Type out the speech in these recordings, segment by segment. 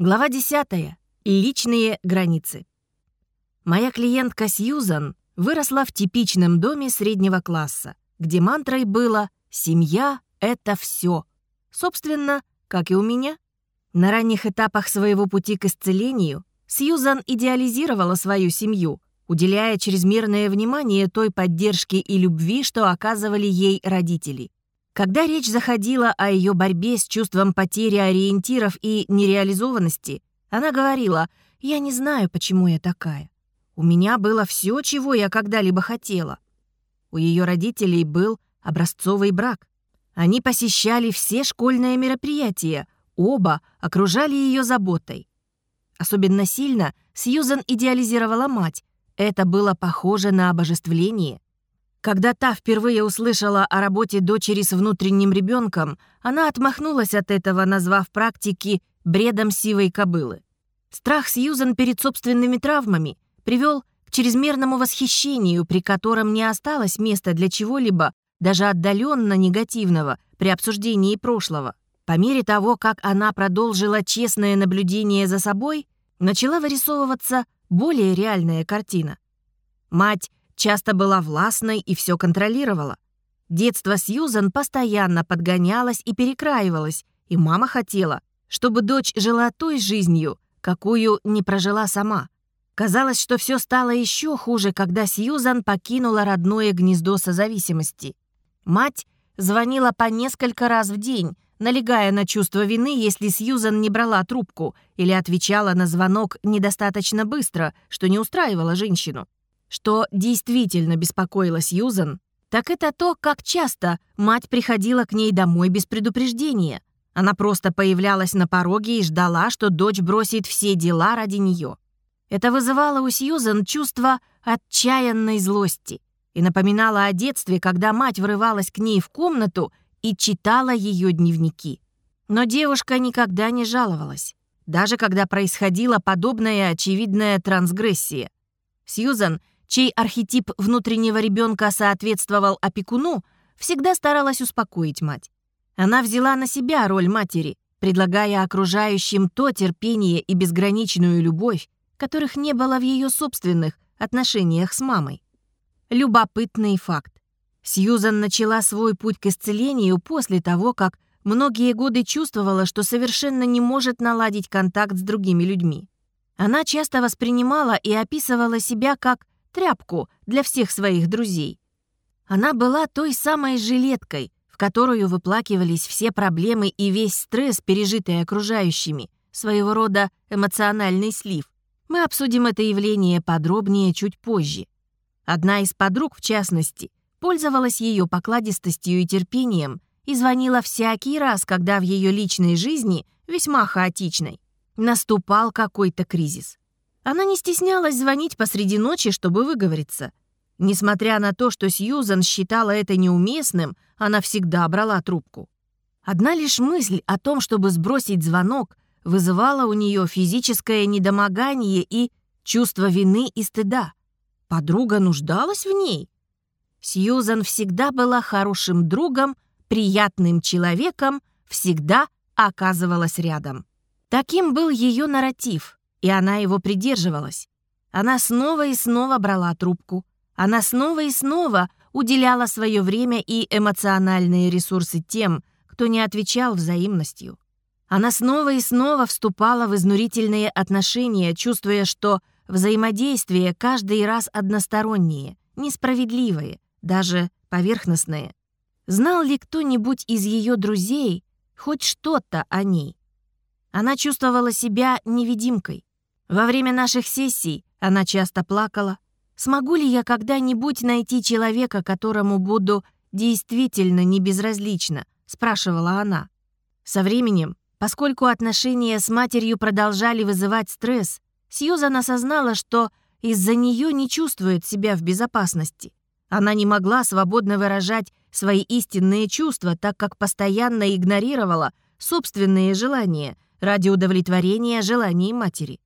Глава 10. Личные границы. Моя клиентка Сьюзан выросла в типичном доме среднего класса, где мантрой было «семья — это все». Собственно, как и у меня. На ранних этапах своего пути к исцелению Сьюзан идеализировала свою семью, уделяя чрезмерное внимание той поддержке и любви, что оказывали ей родители. Когда речь заходила о ее борьбе с чувством потери ориентиров и нереализованности, она говорила, «Я не знаю, почему я такая. У меня было все, чего я когда-либо хотела». У ее родителей был образцовый брак. Они посещали все школьные мероприятия, оба окружали ее заботой. Особенно сильно Сьюзан идеализировала мать. Это было похоже на обожествление. Когда та впервые услышала о работе дочери с внутренним ребенком, она отмахнулась от этого, назвав практики бредом сивой кобылы. Страх Сьюзан перед собственными травмами привел к чрезмерному восхищению, при котором не осталось места для чего-либо, даже отдаленно негативного, при обсуждении прошлого. По мере того, как она продолжила честное наблюдение за собой, начала вырисовываться более реальная картина. Мать часто была властной и все контролировала. Детство Сьюзан постоянно подгонялось и перекраивалось, и мама хотела, чтобы дочь жила той жизнью, какую не прожила сама. Казалось, что все стало еще хуже, когда Сьюзан покинула родное гнездо созависимости. Мать звонила по несколько раз в день, налегая на чувство вины, если Сьюзан не брала трубку или отвечала на звонок недостаточно быстро, что не устраивало женщину. Что действительно беспокоило Сьюзан, так это то, как часто мать приходила к ней домой без предупреждения. Она просто появлялась на пороге и ждала, что дочь бросит все дела ради нее. Это вызывало у Сьюзан чувство отчаянной злости и напоминало о детстве, когда мать врывалась к ней в комнату и читала ее дневники. Но девушка никогда не жаловалась, даже когда происходила подобная очевидная трансгрессия. Сьюзан чей архетип внутреннего ребенка соответствовал опекуну, всегда старалась успокоить мать. Она взяла на себя роль матери, предлагая окружающим то терпение и безграничную любовь, которых не было в ее собственных отношениях с мамой. Любопытный факт. Сьюзан начала свой путь к исцелению после того, как многие годы чувствовала, что совершенно не может наладить контакт с другими людьми. Она часто воспринимала и описывала себя как тряпку для всех своих друзей. Она была той самой жилеткой, в которую выплакивались все проблемы и весь стресс, пережитый окружающими, своего рода эмоциональный слив. Мы обсудим это явление подробнее чуть позже. Одна из подруг, в частности, пользовалась ее покладистостью и терпением и звонила всякий раз, когда в ее личной жизни, весьма хаотичной, наступал какой-то кризис. Она не стеснялась звонить посреди ночи, чтобы выговориться. Несмотря на то, что Сьюзан считала это неуместным, она всегда брала трубку. Одна лишь мысль о том, чтобы сбросить звонок, вызывала у нее физическое недомогание и чувство вины и стыда. Подруга нуждалась в ней. Сьюзан всегда была хорошим другом, приятным человеком, всегда оказывалась рядом. Таким был ее нарратив — и она его придерживалась. Она снова и снова брала трубку. Она снова и снова уделяла свое время и эмоциональные ресурсы тем, кто не отвечал взаимностью. Она снова и снова вступала в изнурительные отношения, чувствуя, что взаимодействие каждый раз одностороннее, несправедливое, даже поверхностное. Знал ли кто-нибудь из ее друзей хоть что-то о ней? Она чувствовала себя невидимкой. Во время наших сессий она часто плакала. Смогу ли я когда-нибудь найти человека, которому буду действительно не безразлична? спрашивала она. Со временем, поскольку отношения с матерью продолжали вызывать стресс, Сьюзан осознала, что из-за нее не чувствует себя в безопасности. Она не могла свободно выражать свои истинные чувства, так как постоянно игнорировала собственные желания ради удовлетворения желаний матери.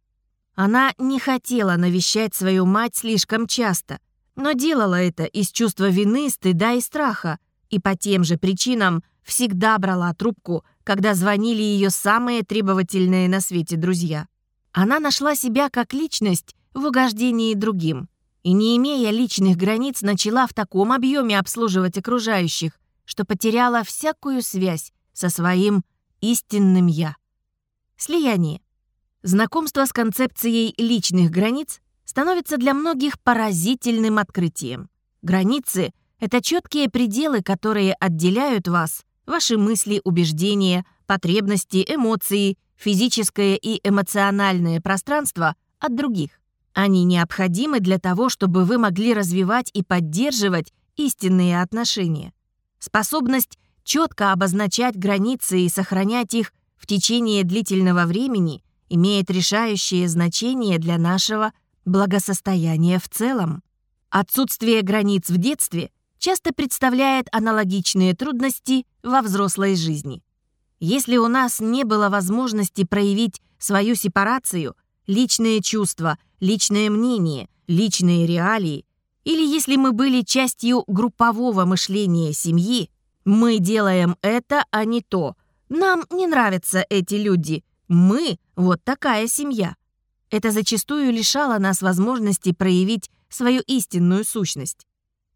Она не хотела навещать свою мать слишком часто, но делала это из чувства вины, стыда и страха, и по тем же причинам всегда брала трубку, когда звонили ее самые требовательные на свете друзья. Она нашла себя как личность в угождении другим и, не имея личных границ, начала в таком объеме обслуживать окружающих, что потеряла всякую связь со своим истинным «я». Слияние. Знакомство с концепцией личных границ становится для многих поразительным открытием. Границы — это четкие пределы, которые отделяют вас, ваши мысли, убеждения, потребности, эмоции, физическое и эмоциональное пространство от других. Они необходимы для того, чтобы вы могли развивать и поддерживать истинные отношения. Способность четко обозначать границы и сохранять их в течение длительного времени имеет решающее значение для нашего благосостояния в целом. Отсутствие границ в детстве часто представляет аналогичные трудности во взрослой жизни. Если у нас не было возможности проявить свою сепарацию, личные чувства, личное мнение, личные реалии, или если мы были частью группового мышления семьи, мы делаем это, а не то. Нам не нравятся эти люди. Мы — вот такая семья. Это зачастую лишало нас возможности проявить свою истинную сущность.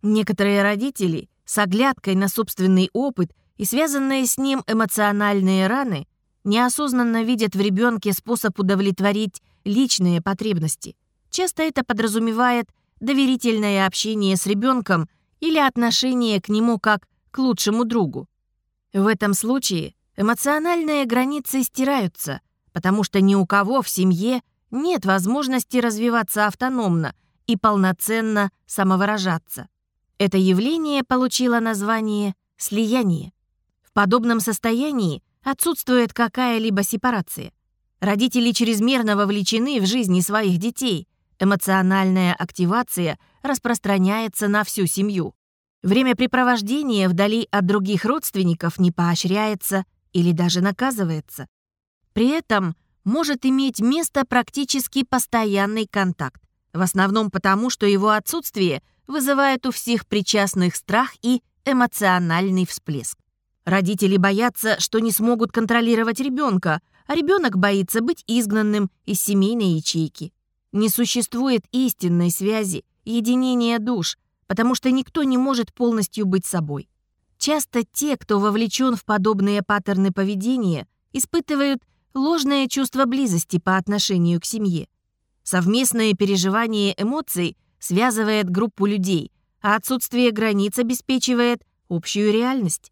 Некоторые родители с оглядкой на собственный опыт и связанные с ним эмоциональные раны неосознанно видят в ребенке способ удовлетворить личные потребности. Часто это подразумевает доверительное общение с ребенком или отношение к нему как к лучшему другу. В этом случае эмоциональные границы стираются, потому что ни у кого в семье нет возможности развиваться автономно и полноценно самовыражаться. Это явление получило название «слияние». В подобном состоянии отсутствует какая-либо сепарация. Родители чрезмерно вовлечены в жизни своих детей. Эмоциональная активация распространяется на всю семью. Времяпрепровождение вдали от других родственников не поощряется или даже наказывается. При этом может иметь место практически постоянный контакт, в основном потому, что его отсутствие вызывает у всех причастных страх и эмоциональный всплеск. Родители боятся, что не смогут контролировать ребенка, а ребенок боится быть изгнанным из семейной ячейки. Не существует истинной связи, единения душ, потому что никто не может полностью быть собой. Часто те, кто вовлечен в подобные паттерны поведения, испытывают ложное чувство близости по отношению к семье. Совместное переживание эмоций связывает группу людей, а отсутствие границ обеспечивает общую реальность.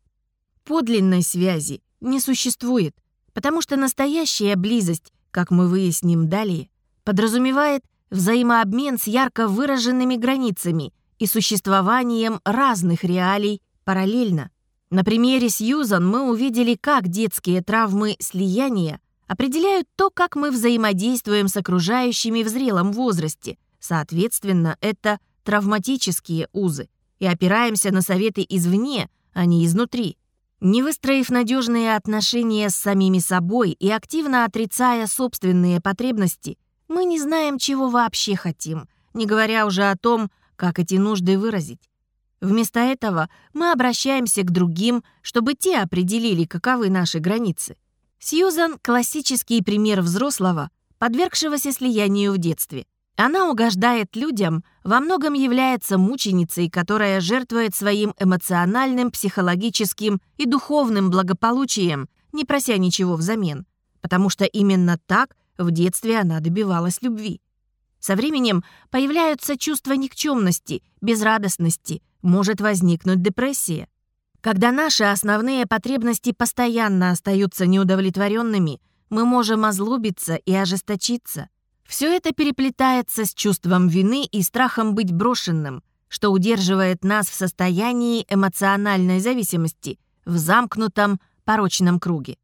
Подлинной связи не существует, потому что настоящая близость, как мы выясним далее, подразумевает взаимообмен с ярко выраженными границами и существованием разных реалий параллельно. На примере Сьюзан мы увидели, как детские травмы слияния определяют то, как мы взаимодействуем с окружающими в зрелом возрасте. Соответственно, это травматические узы. И опираемся на советы извне, а не изнутри. Не выстроив надежные отношения с самими собой и активно отрицая собственные потребности, мы не знаем, чего вообще хотим, не говоря уже о том, как эти нужды выразить. Вместо этого мы обращаемся к другим, чтобы те определили, каковы наши границы. Сьюзан — классический пример взрослого, подвергшегося слиянию в детстве. Она угождает людям, во многом является мученицей, которая жертвует своим эмоциональным, психологическим и духовным благополучием, не прося ничего взамен, потому что именно так в детстве она добивалась любви. Со временем появляются чувства никчемности, безрадостности, может возникнуть депрессия. Когда наши основные потребности постоянно остаются неудовлетворенными, мы можем озлобиться и ожесточиться. Все это переплетается с чувством вины и страхом быть брошенным, что удерживает нас в состоянии эмоциональной зависимости в замкнутом порочном круге.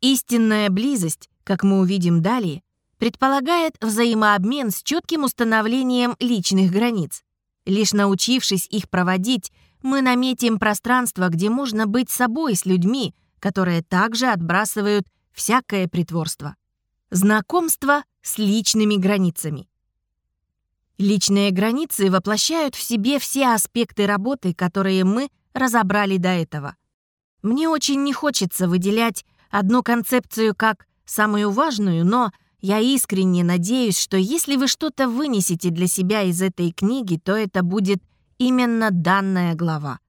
Истинная близость, как мы увидим далее, предполагает взаимообмен с четким установлением личных границ. Лишь научившись их проводить, мы наметим пространство, где можно быть собой с людьми, которые также отбрасывают всякое притворство. Знакомство с личными границами. Личные границы воплощают в себе все аспекты работы, которые мы разобрали до этого. Мне очень не хочется выделять одну концепцию как самую важную, но я искренне надеюсь, что если вы что-то вынесете для себя из этой книги, то это будет именно данная глава.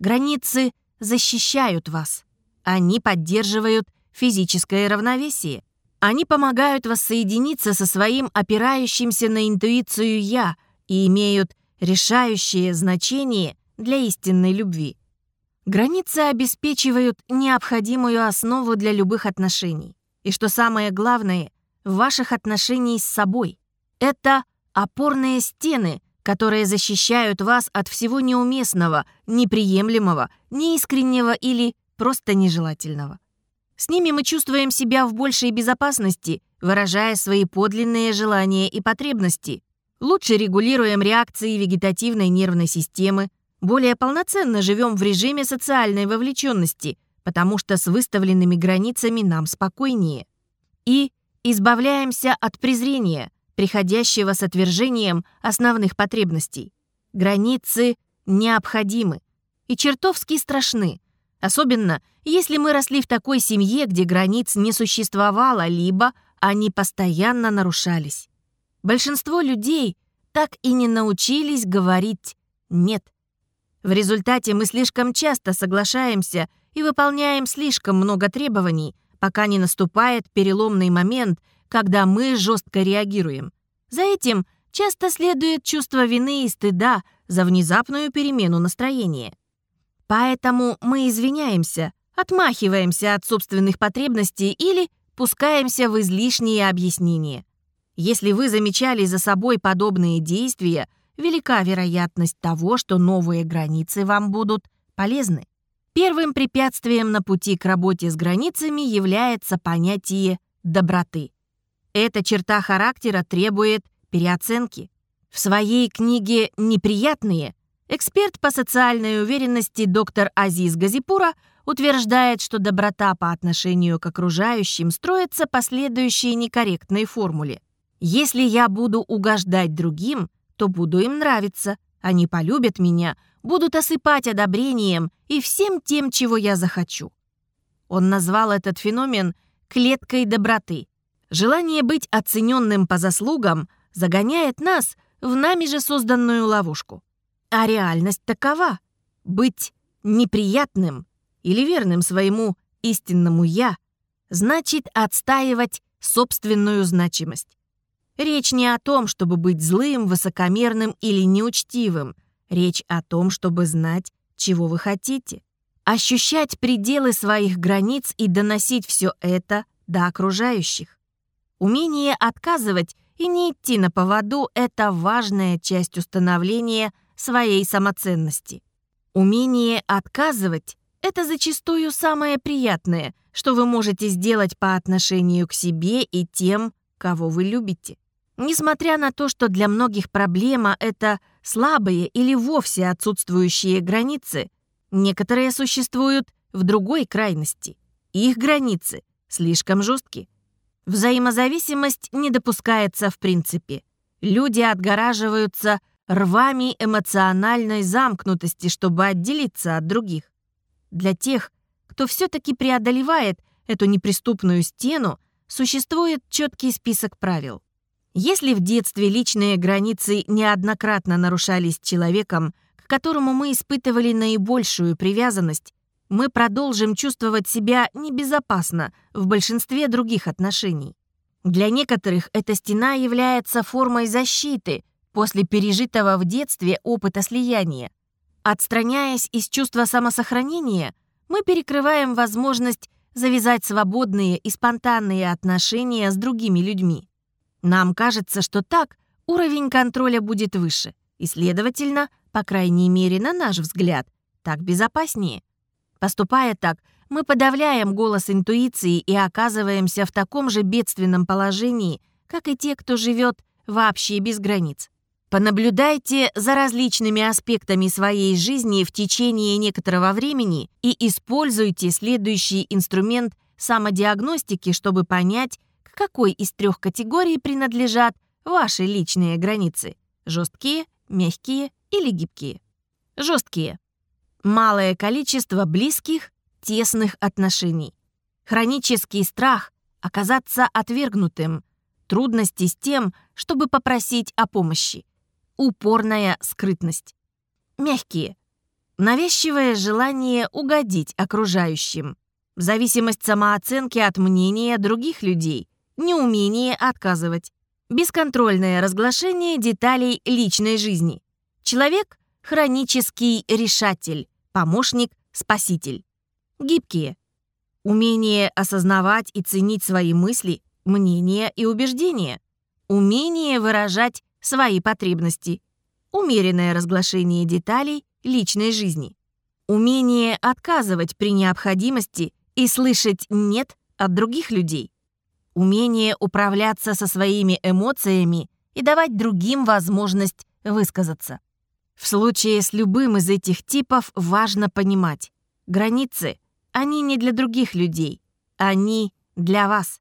Границы защищают вас. Они поддерживают физическое равновесие. Они помогают воссоединиться со своим опирающимся на интуицию «я» и имеют решающее значение для истинной любви. Границы обеспечивают необходимую основу для любых отношений. И что самое главное, ваших отношений с собой. Это опорные стены, которые защищают вас от всего неуместного, неприемлемого, неискреннего или просто нежелательного. С ними мы чувствуем себя в большей безопасности, выражая свои подлинные желания и потребности. Лучше регулируем реакции вегетативной нервной системы, более полноценно живем в режиме социальной вовлеченности, потому что с выставленными границами нам спокойнее. И избавляемся от презрения, приходящего с отвержением основных потребностей. Границы необходимы и чертовски страшны, особенно если мы росли в такой семье, где границ не существовало, либо они постоянно нарушались. Большинство людей так и не научились говорить «нет». В результате мы слишком часто соглашаемся и выполняем слишком много требований, пока не наступает переломный момент, когда мы жестко реагируем. За этим часто следует чувство вины и стыда за внезапную перемену настроения. Поэтому мы извиняемся, отмахиваемся от собственных потребностей или пускаемся в излишние объяснения. Если вы замечали за собой подобные действия, велика вероятность того, что новые границы вам будут полезны. Первым препятствием на пути к работе с границами является понятие доброты. Эта черта характера требует переоценки. В своей книге «Неприятные» эксперт по социальной уверенности доктор Азиз Газипура утверждает, что доброта по отношению к окружающим строится по следующей некорректной формуле. Если я буду угождать другим, то буду им нравиться. Они полюбят меня, будут осыпать одобрением и всем тем, чего я захочу. Он назвал этот феномен «клеткой доброты». Желание быть оцененным по заслугам загоняет нас в нами же созданную ловушку. А реальность такова — быть неприятным или верным своему истинному «я» значит отстаивать собственную значимость. Речь не о том, чтобы быть злым, высокомерным или неучтивым. Речь о том, чтобы знать, чего вы хотите. Ощущать пределы своих границ и доносить все это до окружающих. Умение отказывать и не идти на поводу – это важная часть установления своей самоценности. Умение отказывать – это зачастую самое приятное, что вы можете сделать по отношению к себе и тем, кого вы любите. Несмотря на то, что для многих проблема — это слабые или вовсе отсутствующие границы, некоторые существуют в другой крайности. Их границы слишком жесткие. Взаимозависимость не допускается в принципе. Люди отгораживаются рвами эмоциональной замкнутости, чтобы отделиться от других. Для тех, кто все-таки преодолевает эту неприступную стену, существует четкий список правил. Если в детстве личные границы неоднократно нарушались человеком, к которому мы испытывали наибольшую привязанность, мы продолжим чувствовать себя небезопасно в большинстве других отношений. Для некоторых эта стена является формой защиты после пережитого в детстве опыта слияния. Отстраняясь из чувства самосохранения, мы перекрываем возможность завязать свободные и спонтанные отношения с другими людьми. Нам кажется, что так уровень контроля будет выше, и, следовательно, по крайней мере, на наш взгляд, так безопаснее. Поступая так, мы подавляем голос интуиции и оказываемся в таком же бедственном положении, как и те, кто живет вообще без границ. Понаблюдайте за различными аспектами своей жизни в течение некоторого времени и используйте следующий инструмент самодиагностики, чтобы понять, какой из трех категорий принадлежат ваши личные границы – жесткие, мягкие или гибкие. Жесткие. Малое количество близких, тесных отношений. Хронический страх оказаться отвергнутым, трудности с тем, чтобы попросить о помощи, упорная скрытность. Мягкие. Навязчивое желание угодить окружающим, зависимость самооценки от мнения других людей, неумение отказывать, бесконтрольное разглашение деталей личной жизни. Человек — хронический решатель, помощник, спаситель. Гибкие. Умение осознавать и ценить свои мысли, мнения и убеждения. Умение выражать свои потребности. Умеренное разглашение деталей личной жизни. Умение отказывать при необходимости и слышать «нет» от других людей. Умение управляться со своими эмоциями и давать другим возможность высказаться. В случае с любым из этих типов важно понимать, границы, они не для других людей, они для вас.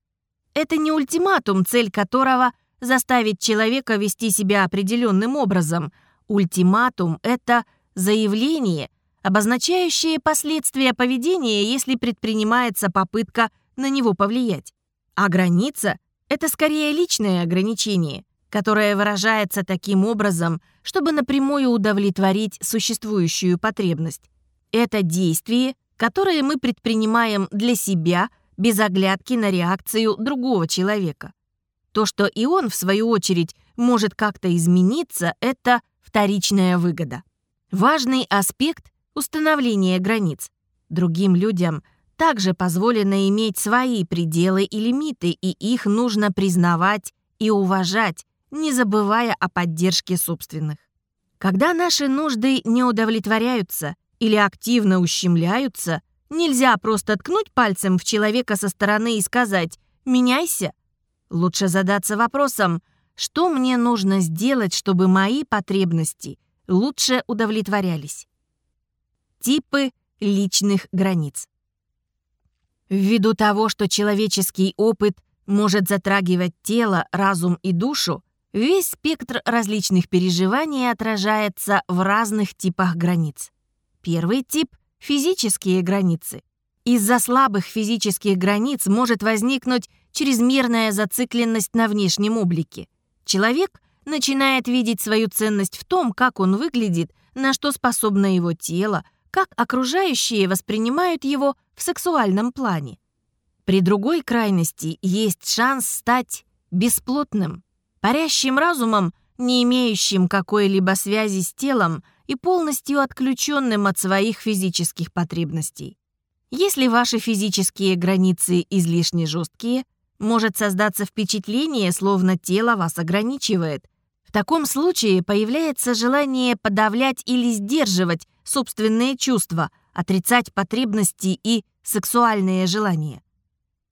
Это не ультиматум, цель которого — заставить человека вести себя определенным образом. Ультиматум — это заявление, обозначающее последствия поведения, если предпринимается попытка на него повлиять. А граница — это скорее личное ограничение, которое выражается таким образом, чтобы напрямую удовлетворить существующую потребность. Это действие, которое мы предпринимаем для себя без оглядки на реакцию другого человека. То, что и он, в свою очередь, может как-то измениться, это вторичная выгода. Важный аспект установление границ. Другим людям также позволено иметь свои пределы и лимиты, и их нужно признавать и уважать, не забывая о поддержке собственных. Когда наши нужды не удовлетворяются или активно ущемляются, нельзя просто ткнуть пальцем в человека со стороны и сказать «меняйся». Лучше задаться вопросом, что мне нужно сделать, чтобы мои потребности лучше удовлетворялись. Типы личных границ. Ввиду того, что человеческий опыт может затрагивать тело, разум и душу, весь спектр различных переживаний отражается в разных типах границ. Первый тип — физические границы. Из-за слабых физических границ может возникнуть чрезмерная зацикленность на внешнем облике. Человек начинает видеть свою ценность в том, как он выглядит, на что способно его тело, как окружающие воспринимают его в сексуальном плане. При другой крайности есть шанс стать бесплотным, парящим разумом, не имеющим какой-либо связи с телом и полностью отключенным от своих физических потребностей. Если ваши физические границы излишне жесткие, может создаться впечатление, словно тело вас ограничивает. В таком случае появляется желание подавлять или сдерживать собственные чувства, отрицать потребности и сексуальные желания.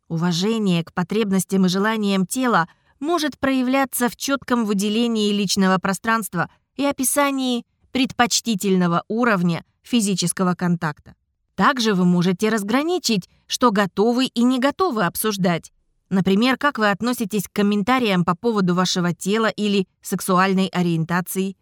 Уважение к потребностям и желаниям тела может проявляться в четком выделении личного пространства и описании предпочтительного уровня физического контакта. Также вы можете разграничить, что готовы и не готовы обсуждать. Например, как вы относитесь к комментариям по поводу вашего тела или сексуальной ориентации.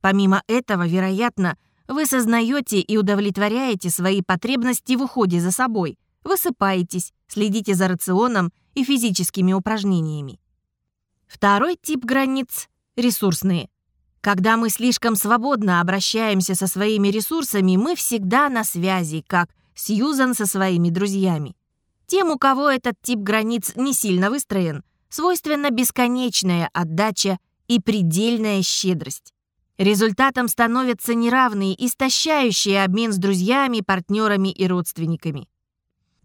Помимо этого, вероятно, вы сознаете и удовлетворяете свои потребности в уходе за собой, высыпаетесь, следите за рационом и физическими упражнениями. Второй тип границ — ресурсные. Когда мы слишком свободно обращаемся со своими ресурсами, мы всегда на связи, как Сьюзан со своими друзьями. Тем, у кого этот тип границ не сильно выстроен, свойственна бесконечная отдача и предельная щедрость. Результатом становится неравный, истощающий обмен с друзьями, партнерами и родственниками.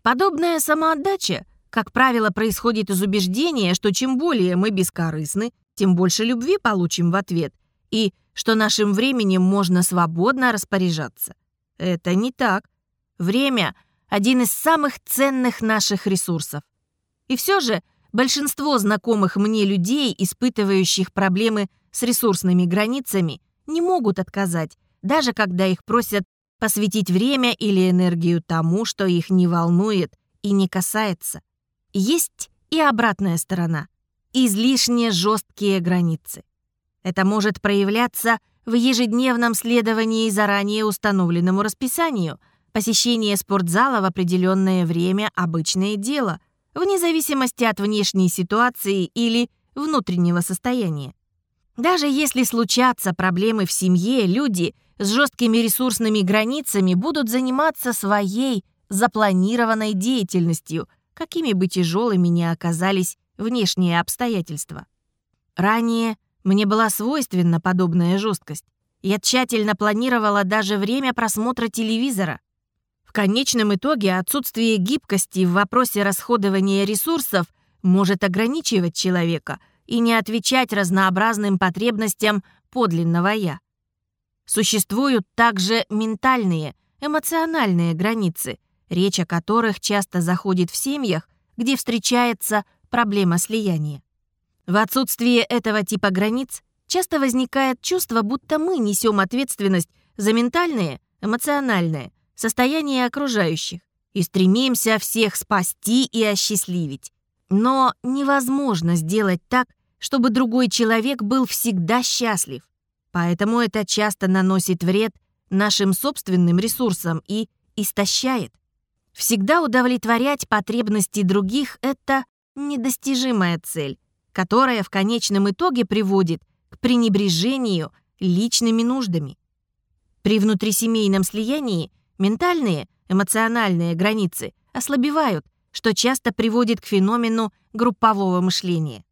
Подобная самоотдача, как правило, происходит из убеждения, что чем более мы бескорыстны, тем больше любви получим в ответ, и что нашим временем можно свободно распоряжаться. Это не так. Время — один из самых ценных наших ресурсов. И все же большинство знакомых мне людей, испытывающих проблемы с ресурсными границами, не могут отказать, даже когда их просят посвятить время или энергию тому, что их не волнует и не касается. Есть и обратная сторона — излишне жесткие границы. Это может проявляться в ежедневном следовании заранее установленному расписанию, Посещение спортзала в определенное время – обычное дело, вне зависимости от внешней ситуации или внутреннего состояния. Даже если случатся проблемы в семье, люди с жесткими ресурсными границами будут заниматься своей запланированной деятельностью, какими бы тяжелыми ни оказались внешние обстоятельства. Ранее мне была свойственна подобная жесткость. Я тщательно планировала даже время просмотра телевизора. В конечном итоге отсутствие гибкости в вопросе расходования ресурсов может ограничивать человека и не отвечать разнообразным потребностям подлинного «я». Существуют также ментальные, эмоциональные границы, речь о которых часто заходит в семьях, где встречается проблема слияния. В отсутствие этого типа границ часто возникает чувство, будто мы несем ответственность за ментальное, эмоциональное состояние окружающих и стремимся всех спасти и осчастливить. Но невозможно сделать так, чтобы другой человек был всегда счастлив. Поэтому это часто наносит вред нашим собственным ресурсам и истощает. Всегда удовлетворять потребности других – это недостижимая цель, которая в конечном итоге приводит к пренебрежению личными нуждами. При внутрисемейном слиянии ментальные, эмоциональные границы ослабевают, что часто приводит к феномену группового мышления.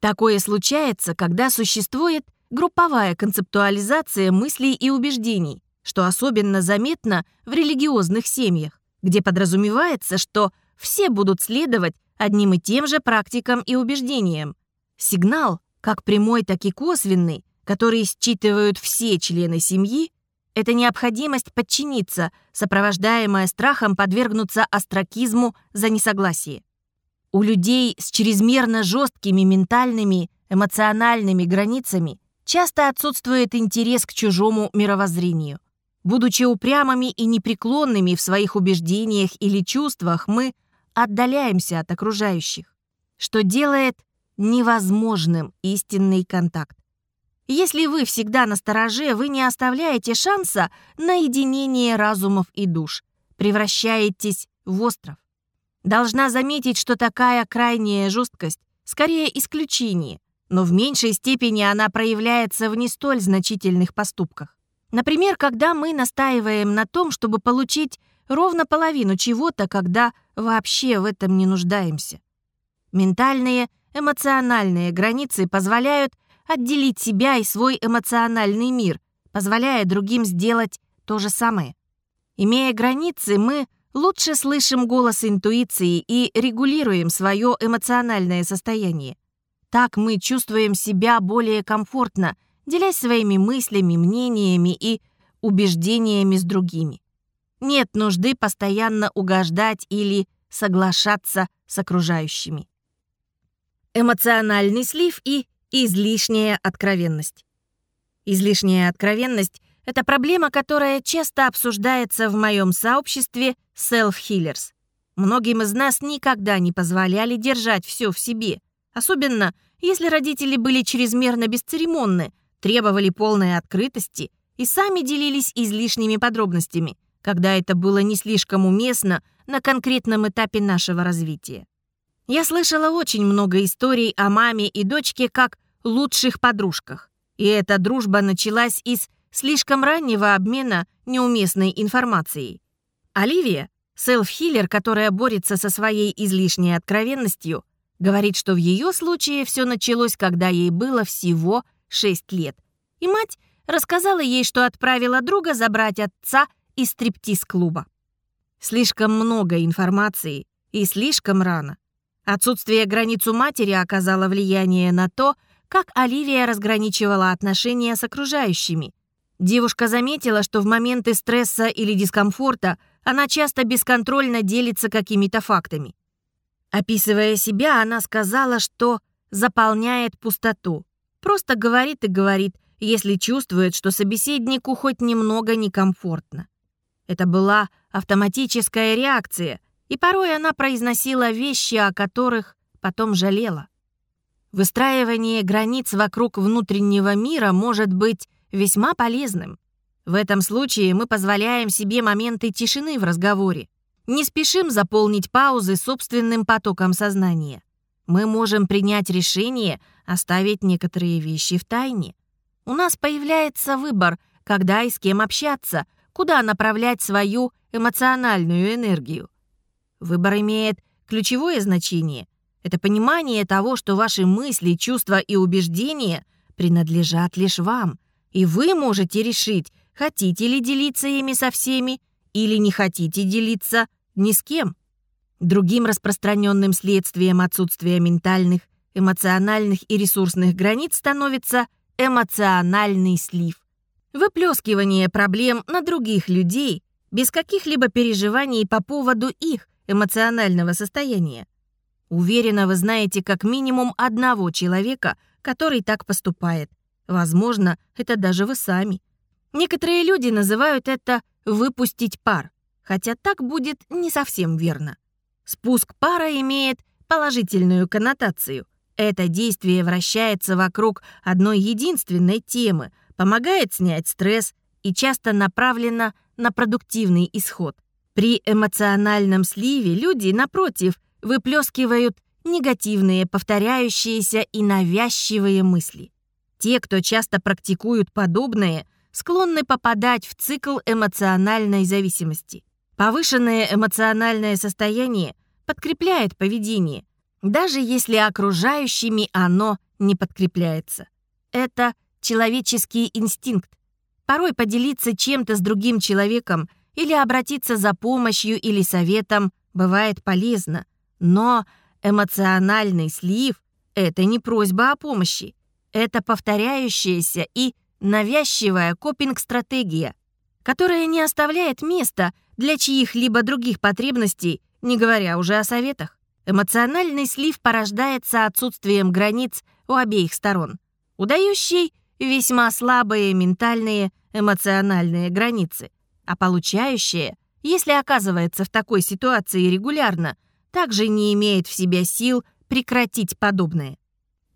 Такое случается, когда существует групповая концептуализация мыслей и убеждений, что особенно заметно в религиозных семьях, где подразумевается, что все будут следовать одним и тем же практикам и убеждениям, Сигнал, как прямой, так и косвенный, который считывают все члены семьи, это необходимость подчиниться, сопровождаемая страхом подвергнуться остракизму за несогласие. У людей с чрезмерно жесткими ментальными, эмоциональными границами часто отсутствует интерес к чужому мировоззрению. Будучи упрямыми и непреклонными в своих убеждениях или чувствах, мы отдаляемся от окружающих, что делает невозможным истинный контакт. Если вы всегда на стороже, вы не оставляете шанса на единение разумов и душ, превращаетесь в остров. Должна заметить, что такая крайняя жесткость скорее исключение, но в меньшей степени она проявляется в не столь значительных поступках. Например, когда мы настаиваем на том, чтобы получить ровно половину чего-то, когда вообще в этом не нуждаемся. Ментальные – Эмоциональные границы позволяют отделить себя и свой эмоциональный мир, позволяя другим сделать то же самое. Имея границы, мы лучше слышим голос интуиции и регулируем свое эмоциональное состояние. Так мы чувствуем себя более комфортно, делясь своими мыслями, мнениями и убеждениями с другими. Нет нужды постоянно угождать или соглашаться с окружающими эмоциональный слив и излишняя откровенность. Излишняя откровенность — это проблема, которая часто обсуждается в моем сообществе Self-Healers. Многим из нас никогда не позволяли держать все в себе, особенно если родители были чрезмерно бесцеремонны, требовали полной открытости и сами делились излишними подробностями, когда это было не слишком уместно на конкретном этапе нашего развития. Я слышала очень много историй о маме и дочке как лучших подружках. И эта дружба началась из слишком раннего обмена неуместной информацией. Оливия, селф-хиллер, которая борется со своей излишней откровенностью, говорит, что в ее случае все началось, когда ей было всего 6 лет. И мать рассказала ей, что отправила друга забрать отца из стриптиз-клуба. Слишком много информации и слишком рано. Отсутствие границ у матери оказало влияние на то, как Оливия разграничивала отношения с окружающими. Девушка заметила, что в моменты стресса или дискомфорта она часто бесконтрольно делится какими-то фактами. Описывая себя, она сказала, что заполняет пустоту. Просто говорит и говорит, если чувствует, что собеседнику хоть немного некомфортно. Это была автоматическая реакция — и порой она произносила вещи, о которых потом жалела. Выстраивание границ вокруг внутреннего мира может быть весьма полезным. В этом случае мы позволяем себе моменты тишины в разговоре. Не спешим заполнить паузы собственным потоком сознания. Мы можем принять решение оставить некоторые вещи в тайне. У нас появляется выбор, когда и с кем общаться, куда направлять свою эмоциональную энергию. Выбор имеет ключевое значение. Это понимание того, что ваши мысли, чувства и убеждения принадлежат лишь вам, и вы можете решить, хотите ли делиться ими со всеми или не хотите делиться ни с кем. Другим распространенным следствием отсутствия ментальных, эмоциональных и ресурсных границ становится эмоциональный слив. Выплескивание проблем на других людей без каких-либо переживаний по поводу их эмоционального состояния. Уверена, вы знаете как минимум одного человека, который так поступает. Возможно, это даже вы сами. Некоторые люди называют это «выпустить пар», хотя так будет не совсем верно. Спуск пара имеет положительную коннотацию. Это действие вращается вокруг одной единственной темы, помогает снять стресс и часто направлено на продуктивный исход. При эмоциональном сливе люди, напротив, выплескивают негативные, повторяющиеся и навязчивые мысли. Те, кто часто практикуют подобное, склонны попадать в цикл эмоциональной зависимости. Повышенное эмоциональное состояние подкрепляет поведение, даже если окружающими оно не подкрепляется. Это человеческий инстинкт. Порой поделиться чем-то с другим человеком или обратиться за помощью или советом бывает полезно, но эмоциональный слив — это не просьба о помощи. Это повторяющаяся и навязчивая копинг-стратегия, которая не оставляет места для чьих-либо других потребностей, не говоря уже о советах. Эмоциональный слив порождается отсутствием границ у обеих сторон, удающий весьма слабые ментальные эмоциональные границы, а получающие, если оказывается в такой ситуации регулярно, также не имеет в себе сил прекратить подобное.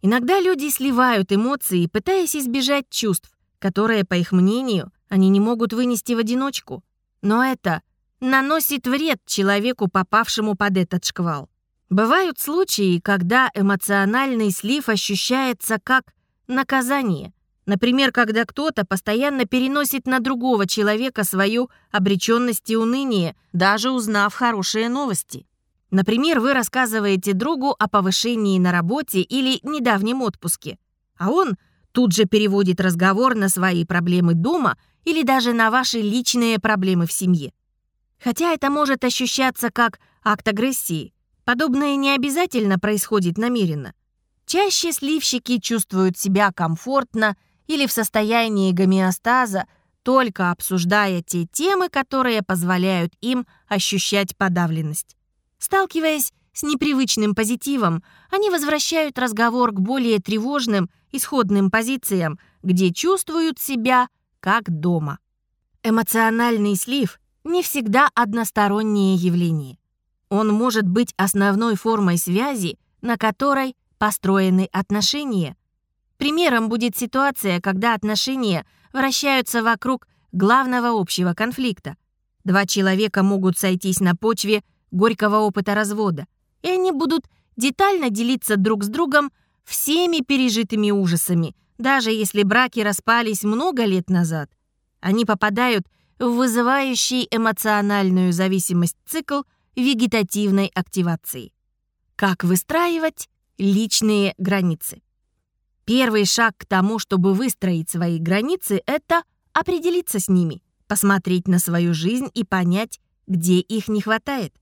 Иногда люди сливают эмоции, пытаясь избежать чувств, которые, по их мнению, они не могут вынести в одиночку. Но это наносит вред человеку, попавшему под этот шквал. Бывают случаи, когда эмоциональный слив ощущается как наказание. Например, когда кто-то постоянно переносит на другого человека свою обреченность и уныние, даже узнав хорошие новости. Например, вы рассказываете другу о повышении на работе или недавнем отпуске, а он тут же переводит разговор на свои проблемы дома или даже на ваши личные проблемы в семье. Хотя это может ощущаться как акт агрессии, подобное не обязательно происходит намеренно. Чаще сливщики чувствуют себя комфортно или в состоянии гомеостаза, только обсуждая те темы, которые позволяют им ощущать подавленность. Сталкиваясь с непривычным позитивом, они возвращают разговор к более тревожным исходным позициям, где чувствуют себя как дома. Эмоциональный слив не всегда одностороннее явление. Он может быть основной формой связи, на которой построены отношения. Примером будет ситуация, когда отношения вращаются вокруг главного общего конфликта. Два человека могут сойтись на почве горького опыта развода, и они будут детально делиться друг с другом всеми пережитыми ужасами, даже если браки распались много лет назад. Они попадают в вызывающий эмоциональную зависимость цикл вегетативной активации. Как выстраивать личные границы? Первый шаг к тому, чтобы выстроить свои границы, это определиться с ними, посмотреть на свою жизнь и понять, где их не хватает.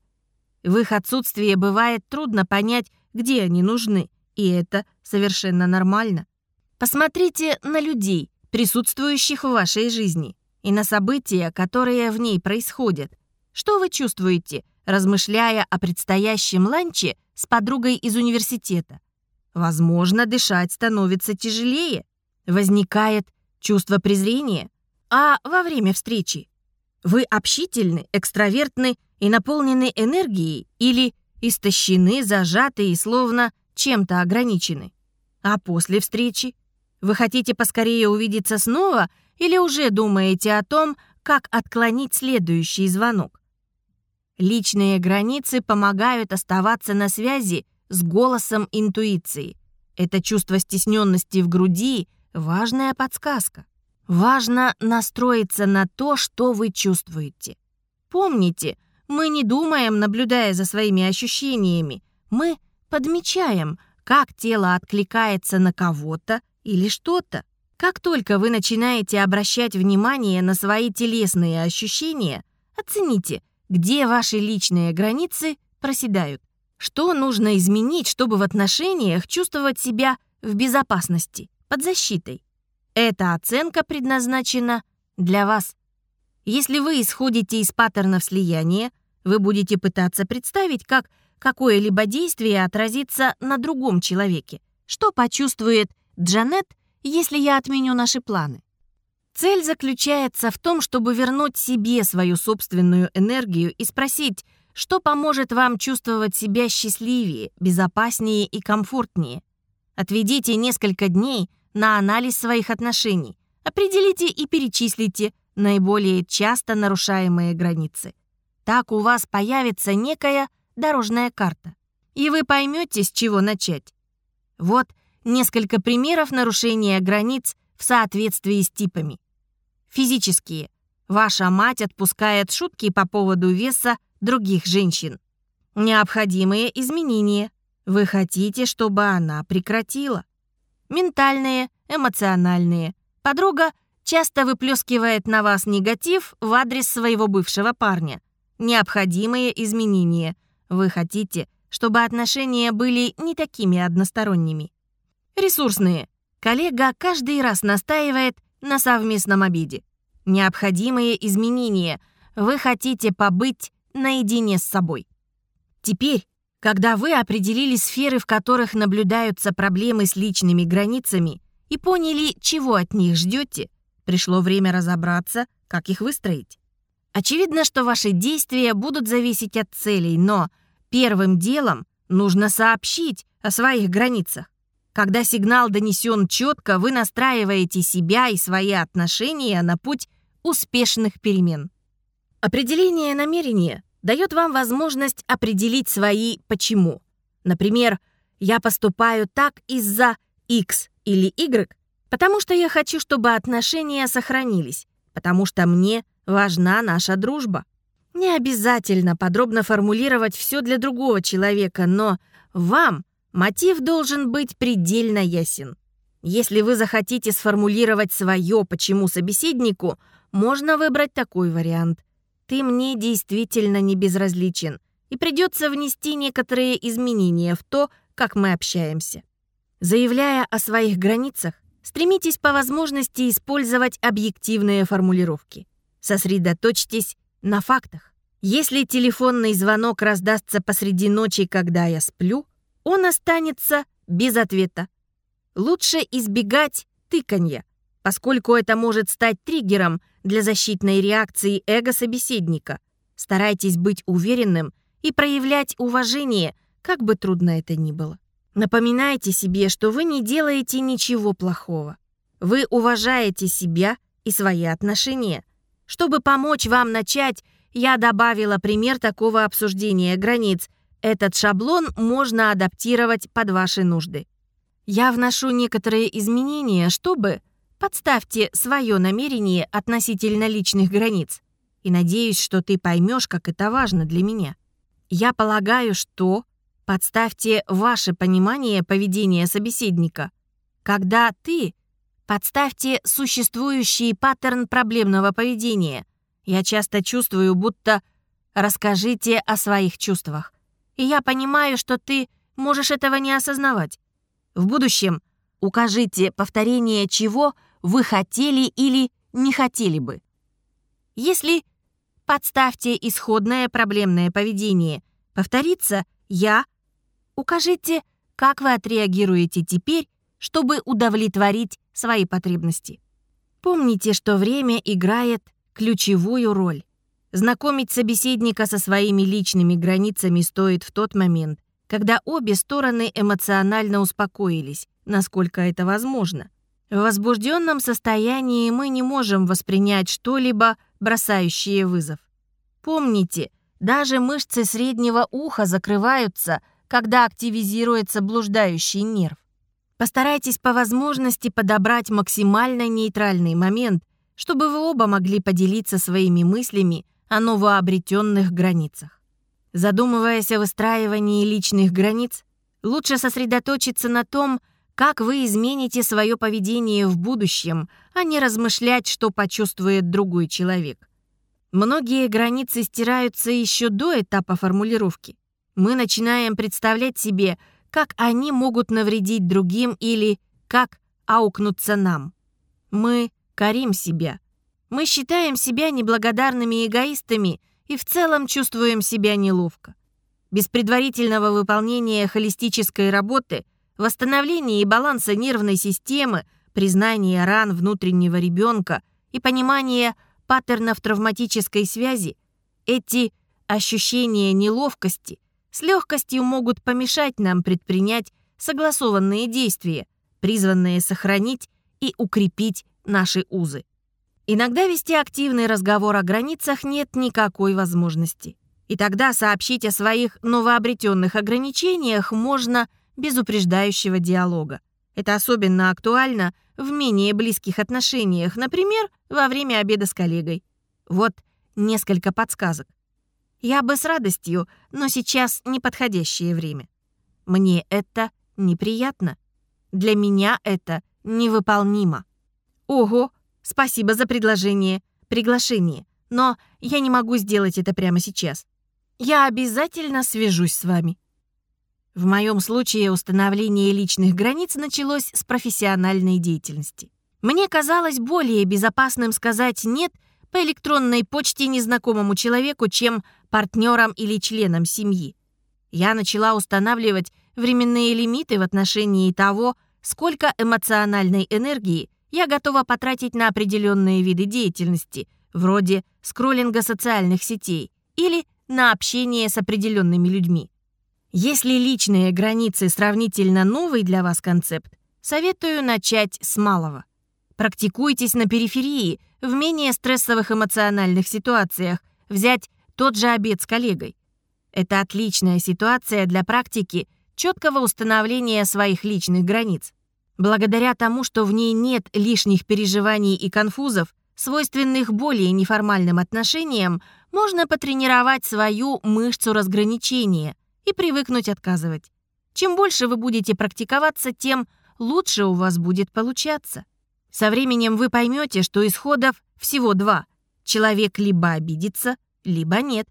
В их отсутствии бывает трудно понять, где они нужны, и это совершенно нормально. Посмотрите на людей, присутствующих в вашей жизни и на события, которые в ней происходят. Что вы чувствуете, размышляя о предстоящем ланче с подругой из университета? Возможно, дышать становится тяжелее. Возникает чувство презрения. А во время встречи? Вы общительны, экстравертны и наполнены энергией или истощены, зажаты и словно чем-то ограничены? А после встречи? Вы хотите поскорее увидеться снова или уже думаете о том, как отклонить следующий звонок? Личные границы помогают оставаться на связи с голосом интуиции. Это чувство стесненности в груди – важная подсказка. Важно настроиться на то, что вы чувствуете. Помните, мы не думаем, наблюдая за своими ощущениями. Мы подмечаем, как тело откликается на кого-то или что-то. Как только вы начинаете обращать внимание на свои телесные ощущения, оцените, где ваши личные границы проседают. Что нужно изменить, чтобы в отношениях чувствовать себя в безопасности, под защитой? Эта оценка предназначена для вас. Если вы исходите из паттернов слияния, вы будете пытаться представить, как какое-либо действие отразится на другом человеке. Что почувствует Джанет, если я отменю наши планы? Цель заключается в том, чтобы вернуть себе свою собственную энергию и спросить, что поможет вам чувствовать себя счастливее, безопаснее и комфортнее. Отведите несколько дней на анализ своих отношений. Определите и перечислите наиболее часто нарушаемые границы. Так у вас появится некая дорожная карта. И вы поймете, с чего начать. Вот несколько примеров нарушения границ в соответствии с типами. Физические. Ваша мать отпускает шутки по поводу веса других женщин. Необходимые изменения. Вы хотите, чтобы она прекратила ментальные, эмоциональные. Подруга часто выплескивает на вас негатив в адрес своего бывшего парня. Необходимые изменения. Вы хотите, чтобы отношения были не такими односторонними. Ресурсные. Коллега каждый раз настаивает на совместном обиде. Необходимые изменения. Вы хотите побыть наедине с собой. Теперь когда вы определили сферы, в которых наблюдаются проблемы с личными границами и поняли, чего от них ждете, пришло время разобраться, как их выстроить. Очевидно, что ваши действия будут зависеть от целей, но первым делом нужно сообщить о своих границах. Когда сигнал донесен четко, вы настраиваете себя и свои отношения на путь успешных перемен. Определение намерения дает вам возможность определить свои «почему». Например, я поступаю так из-за X или Y, потому что я хочу, чтобы отношения сохранились, потому что мне важна наша дружба. Не обязательно подробно формулировать все для другого человека, но вам мотив должен быть предельно ясен. Если вы захотите сформулировать свое «почему» собеседнику, можно выбрать такой вариант. Ты мне действительно не безразличен, и придется внести некоторые изменения в то, как мы общаемся. Заявляя о своих границах, стремитесь по возможности использовать объективные формулировки. Сосредоточьтесь на фактах. Если телефонный звонок раздастся посреди ночи, когда я сплю, он останется без ответа. Лучше избегать тыканья, поскольку это может стать триггером для защитной реакции эго собеседника. Старайтесь быть уверенным и проявлять уважение, как бы трудно это ни было. Напоминайте себе, что вы не делаете ничего плохого. Вы уважаете себя и свои отношения. Чтобы помочь вам начать, я добавила пример такого обсуждения границ. Этот шаблон можно адаптировать под ваши нужды. Я вношу некоторые изменения, чтобы Подставьте свое намерение относительно личных границ и надеюсь, что ты поймешь, как это важно для меня. Я полагаю, что подставьте ваше понимание поведения собеседника. Когда ты подставьте существующий паттерн проблемного поведения. Я часто чувствую, будто расскажите о своих чувствах. И я понимаю, что ты можешь этого не осознавать. В будущем укажите повторение чего вы хотели или не хотели бы. Если подставьте исходное проблемное поведение повторится «я», укажите, как вы отреагируете теперь, чтобы удовлетворить свои потребности. Помните, что время играет ключевую роль. Знакомить собеседника со своими личными границами стоит в тот момент, когда обе стороны эмоционально успокоились, насколько это возможно. В возбужденном состоянии мы не можем воспринять что-либо, бросающее вызов. Помните, даже мышцы среднего уха закрываются, когда активизируется блуждающий нерв. Постарайтесь по возможности подобрать максимально нейтральный момент, чтобы вы оба могли поделиться своими мыслями о новообретенных границах. Задумываясь о выстраивании личных границ, лучше сосредоточиться на том, как вы измените свое поведение в будущем, а не размышлять, что почувствует другой человек. Многие границы стираются еще до этапа формулировки. Мы начинаем представлять себе, как они могут навредить другим или как аукнуться нам. Мы корим себя. Мы считаем себя неблагодарными эгоистами и в целом чувствуем себя неловко. Без предварительного выполнения холистической работы, восстановления и баланса нервной системы, признания ран внутреннего ребенка и понимания паттернов травматической связи, эти ощущения неловкости с легкостью могут помешать нам предпринять согласованные действия, призванные сохранить и укрепить наши узы. Иногда вести активный разговор о границах нет никакой возможности. И тогда сообщить о своих новообретенных ограничениях можно без упреждающего диалога. Это особенно актуально в менее близких отношениях, например, во время обеда с коллегой. Вот несколько подсказок. Я бы с радостью, но сейчас неподходящее время. Мне это неприятно. Для меня это невыполнимо. Ого, спасибо за предложение, приглашение, но я не могу сделать это прямо сейчас. Я обязательно свяжусь с вами. В моем случае установление личных границ началось с профессиональной деятельности. Мне казалось более безопасным сказать «нет» по электронной почте незнакомому человеку, чем партнерам или членам семьи. Я начала устанавливать временные лимиты в отношении того, сколько эмоциональной энергии я готова потратить на определенные виды деятельности, вроде скроллинга социальных сетей или на общение с определенными людьми. Если личные границы сравнительно новый для вас концепт, советую начать с малого. Практикуйтесь на периферии, в менее стрессовых эмоциональных ситуациях, взять тот же обед с коллегой. Это отличная ситуация для практики четкого установления своих личных границ. Благодаря тому, что в ней нет лишних переживаний и конфузов, свойственных более неформальным отношениям, можно потренировать свою мышцу разграничения – и привыкнуть отказывать. Чем больше вы будете практиковаться, тем лучше у вас будет получаться. Со временем вы поймете, что исходов всего два. Человек либо обидится, либо нет.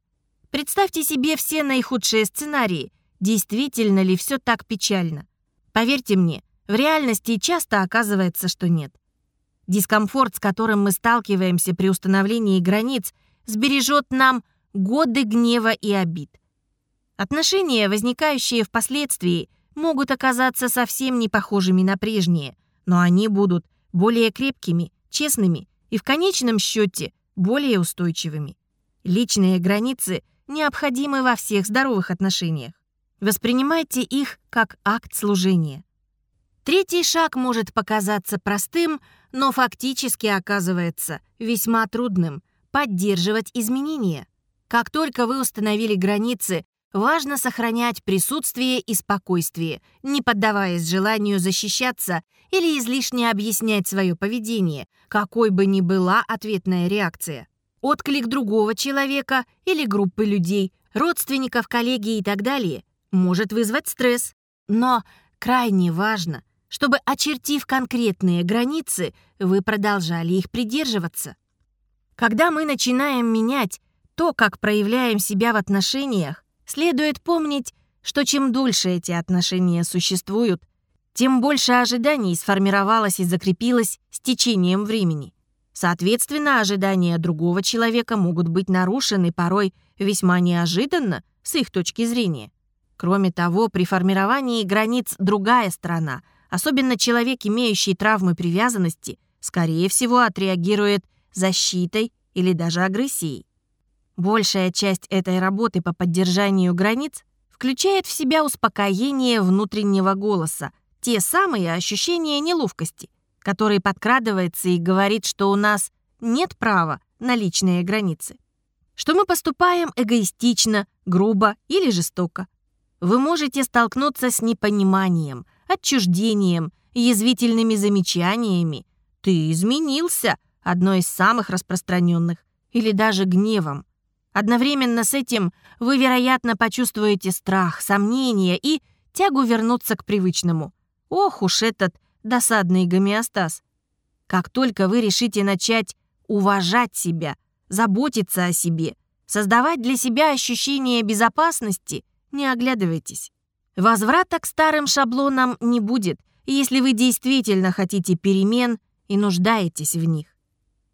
Представьте себе все наихудшие сценарии. Действительно ли все так печально? Поверьте мне, в реальности часто оказывается, что нет. Дискомфорт, с которым мы сталкиваемся при установлении границ, сбережет нам годы гнева и обид. Отношения, возникающие впоследствии, могут оказаться совсем не похожими на прежние, но они будут более крепкими, честными и в конечном счете более устойчивыми. Личные границы необходимы во всех здоровых отношениях. Воспринимайте их как акт служения. Третий шаг может показаться простым, но фактически оказывается весьма трудным – поддерживать изменения. Как только вы установили границы, Важно сохранять присутствие и спокойствие, не поддаваясь желанию защищаться или излишне объяснять свое поведение, какой бы ни была ответная реакция. Отклик другого человека или группы людей, родственников, коллеги и так далее может вызвать стресс. Но крайне важно, чтобы, очертив конкретные границы, вы продолжали их придерживаться. Когда мы начинаем менять то, как проявляем себя в отношениях, Следует помнить, что чем дольше эти отношения существуют, тем больше ожиданий сформировалось и закрепилось с течением времени. Соответственно, ожидания другого человека могут быть нарушены порой весьма неожиданно с их точки зрения. Кроме того, при формировании границ другая сторона, особенно человек, имеющий травмы привязанности, скорее всего отреагирует защитой или даже агрессией. Большая часть этой работы по поддержанию границ включает в себя успокоение внутреннего голоса, те самые ощущения неловкости, который подкрадывается и говорит, что у нас нет права на личные границы. Что мы поступаем эгоистично, грубо или жестоко. Вы можете столкнуться с непониманием, отчуждением, язвительными замечаниями. «Ты изменился» — одно из самых распространенных, или даже гневом. Одновременно с этим вы, вероятно, почувствуете страх, сомнение и тягу вернуться к привычному. Ох уж этот досадный гомеостаз. Как только вы решите начать уважать себя, заботиться о себе, создавать для себя ощущение безопасности, не оглядывайтесь. Возврата к старым шаблонам не будет, если вы действительно хотите перемен и нуждаетесь в них.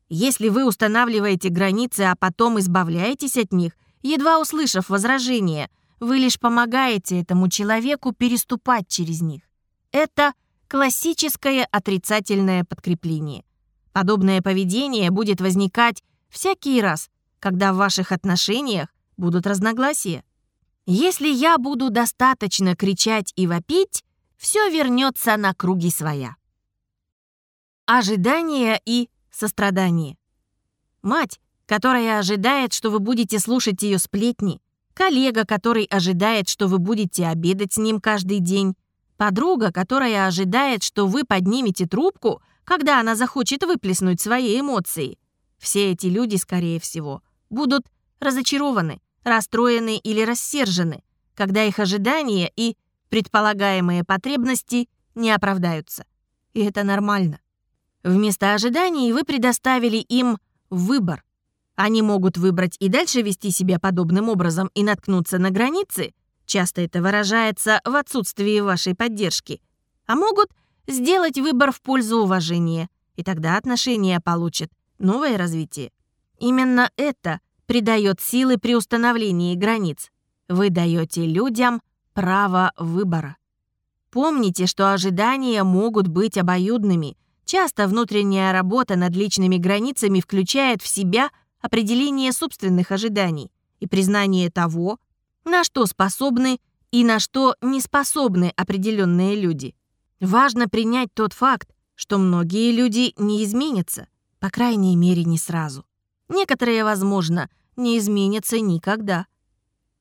Если вы устанавливаете границы, а потом избавляетесь от них, едва услышав возражение, вы лишь помогаете этому человеку переступать через них. Это классическое отрицательное подкрепление. Подобное поведение будет возникать всякий раз, когда в ваших отношениях будут разногласия. Если я буду достаточно кричать и вопить, все вернется на круги своя. Ожидание и сострадание. Мать, которая ожидает, что вы будете слушать ее сплетни, коллега, который ожидает, что вы будете обедать с ним каждый день, Подруга, которая ожидает, что вы поднимете трубку, когда она захочет выплеснуть свои эмоции. Все эти люди, скорее всего, будут разочарованы, расстроены или рассержены, когда их ожидания и предполагаемые потребности не оправдаются. И это нормально. Вместо ожиданий вы предоставили им выбор. Они могут выбрать и дальше вести себя подобным образом и наткнуться на границы, Часто это выражается в отсутствии вашей поддержки. А могут сделать выбор в пользу уважения, и тогда отношения получат новое развитие. Именно это придает силы при установлении границ. Вы даете людям право выбора. Помните, что ожидания могут быть обоюдными. Часто внутренняя работа над личными границами включает в себя определение собственных ожиданий и признание того, на что способны и на что не способны определенные люди. Важно принять тот факт, что многие люди не изменятся, по крайней мере, не сразу. Некоторые, возможно, не изменятся никогда.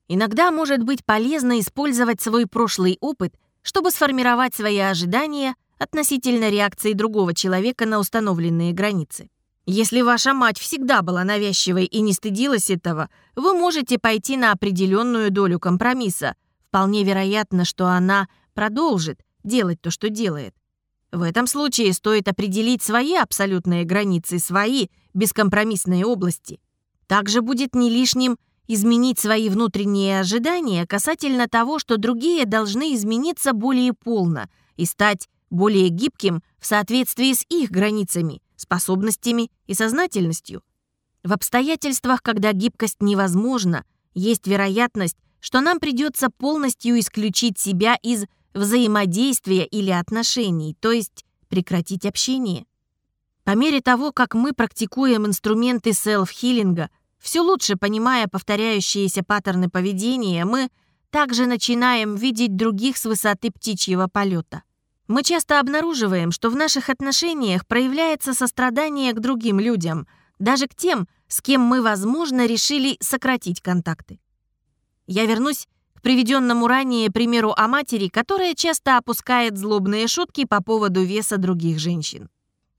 Иногда может быть полезно использовать свой прошлый опыт, чтобы сформировать свои ожидания относительно реакции другого человека на установленные границы. Если ваша мать всегда была навязчивой и не стыдилась этого, вы можете пойти на определенную долю компромисса. Вполне вероятно, что она продолжит делать то, что делает. В этом случае стоит определить свои абсолютные границы, свои бескомпромиссные области. Также будет не лишним изменить свои внутренние ожидания касательно того, что другие должны измениться более полно и стать более гибким в соответствии с их границами – способностями и сознательностью. В обстоятельствах, когда гибкость невозможна, есть вероятность, что нам придется полностью исключить себя из взаимодействия или отношений, то есть прекратить общение. По мере того, как мы практикуем инструменты селф-хиллинга, все лучше понимая повторяющиеся паттерны поведения, мы также начинаем видеть других с высоты птичьего полета. Мы часто обнаруживаем, что в наших отношениях проявляется сострадание к другим людям, даже к тем, с кем мы, возможно, решили сократить контакты. Я вернусь к приведенному ранее примеру о матери, которая часто опускает злобные шутки по поводу веса других женщин.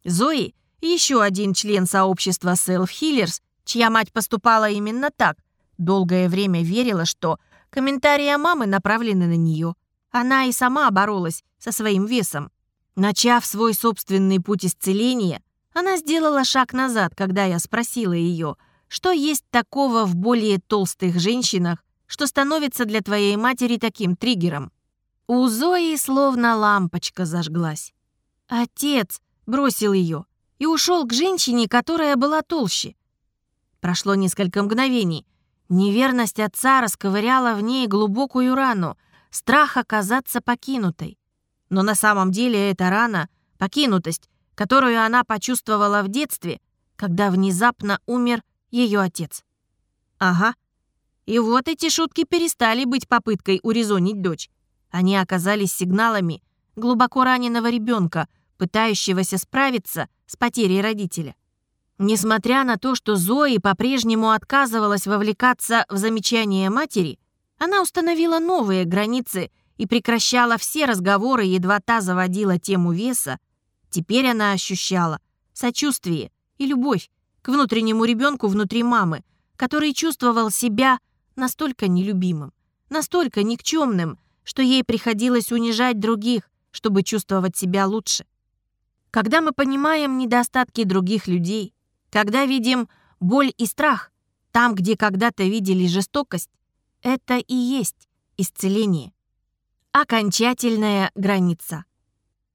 Зои, еще один член сообщества Self Healers, чья мать поступала именно так, долгое время верила, что комментарии мамы направлены на нее. Она и сама боролась со своим весом. Начав свой собственный путь исцеления, она сделала шаг назад, когда я спросила ее, что есть такого в более толстых женщинах, что становится для твоей матери таким триггером. У Зои словно лампочка зажглась. Отец бросил ее и ушел к женщине, которая была толще. Прошло несколько мгновений. Неверность отца расковыряла в ней глубокую рану, страх оказаться покинутой. Но на самом деле это рана, покинутость, которую она почувствовала в детстве, когда внезапно умер ее отец. Ага. И вот эти шутки перестали быть попыткой урезонить дочь. Они оказались сигналами глубоко раненого ребенка, пытающегося справиться с потерей родителя. Несмотря на то, что Зои по-прежнему отказывалась вовлекаться в замечания матери, она установила новые границы и прекращала все разговоры, едва та заводила тему веса. Теперь она ощущала сочувствие и любовь к внутреннему ребенку внутри мамы, который чувствовал себя настолько нелюбимым, настолько никчемным, что ей приходилось унижать других, чтобы чувствовать себя лучше. Когда мы понимаем недостатки других людей, когда видим боль и страх там, где когда-то видели жестокость, это и есть исцеление. Окончательная граница.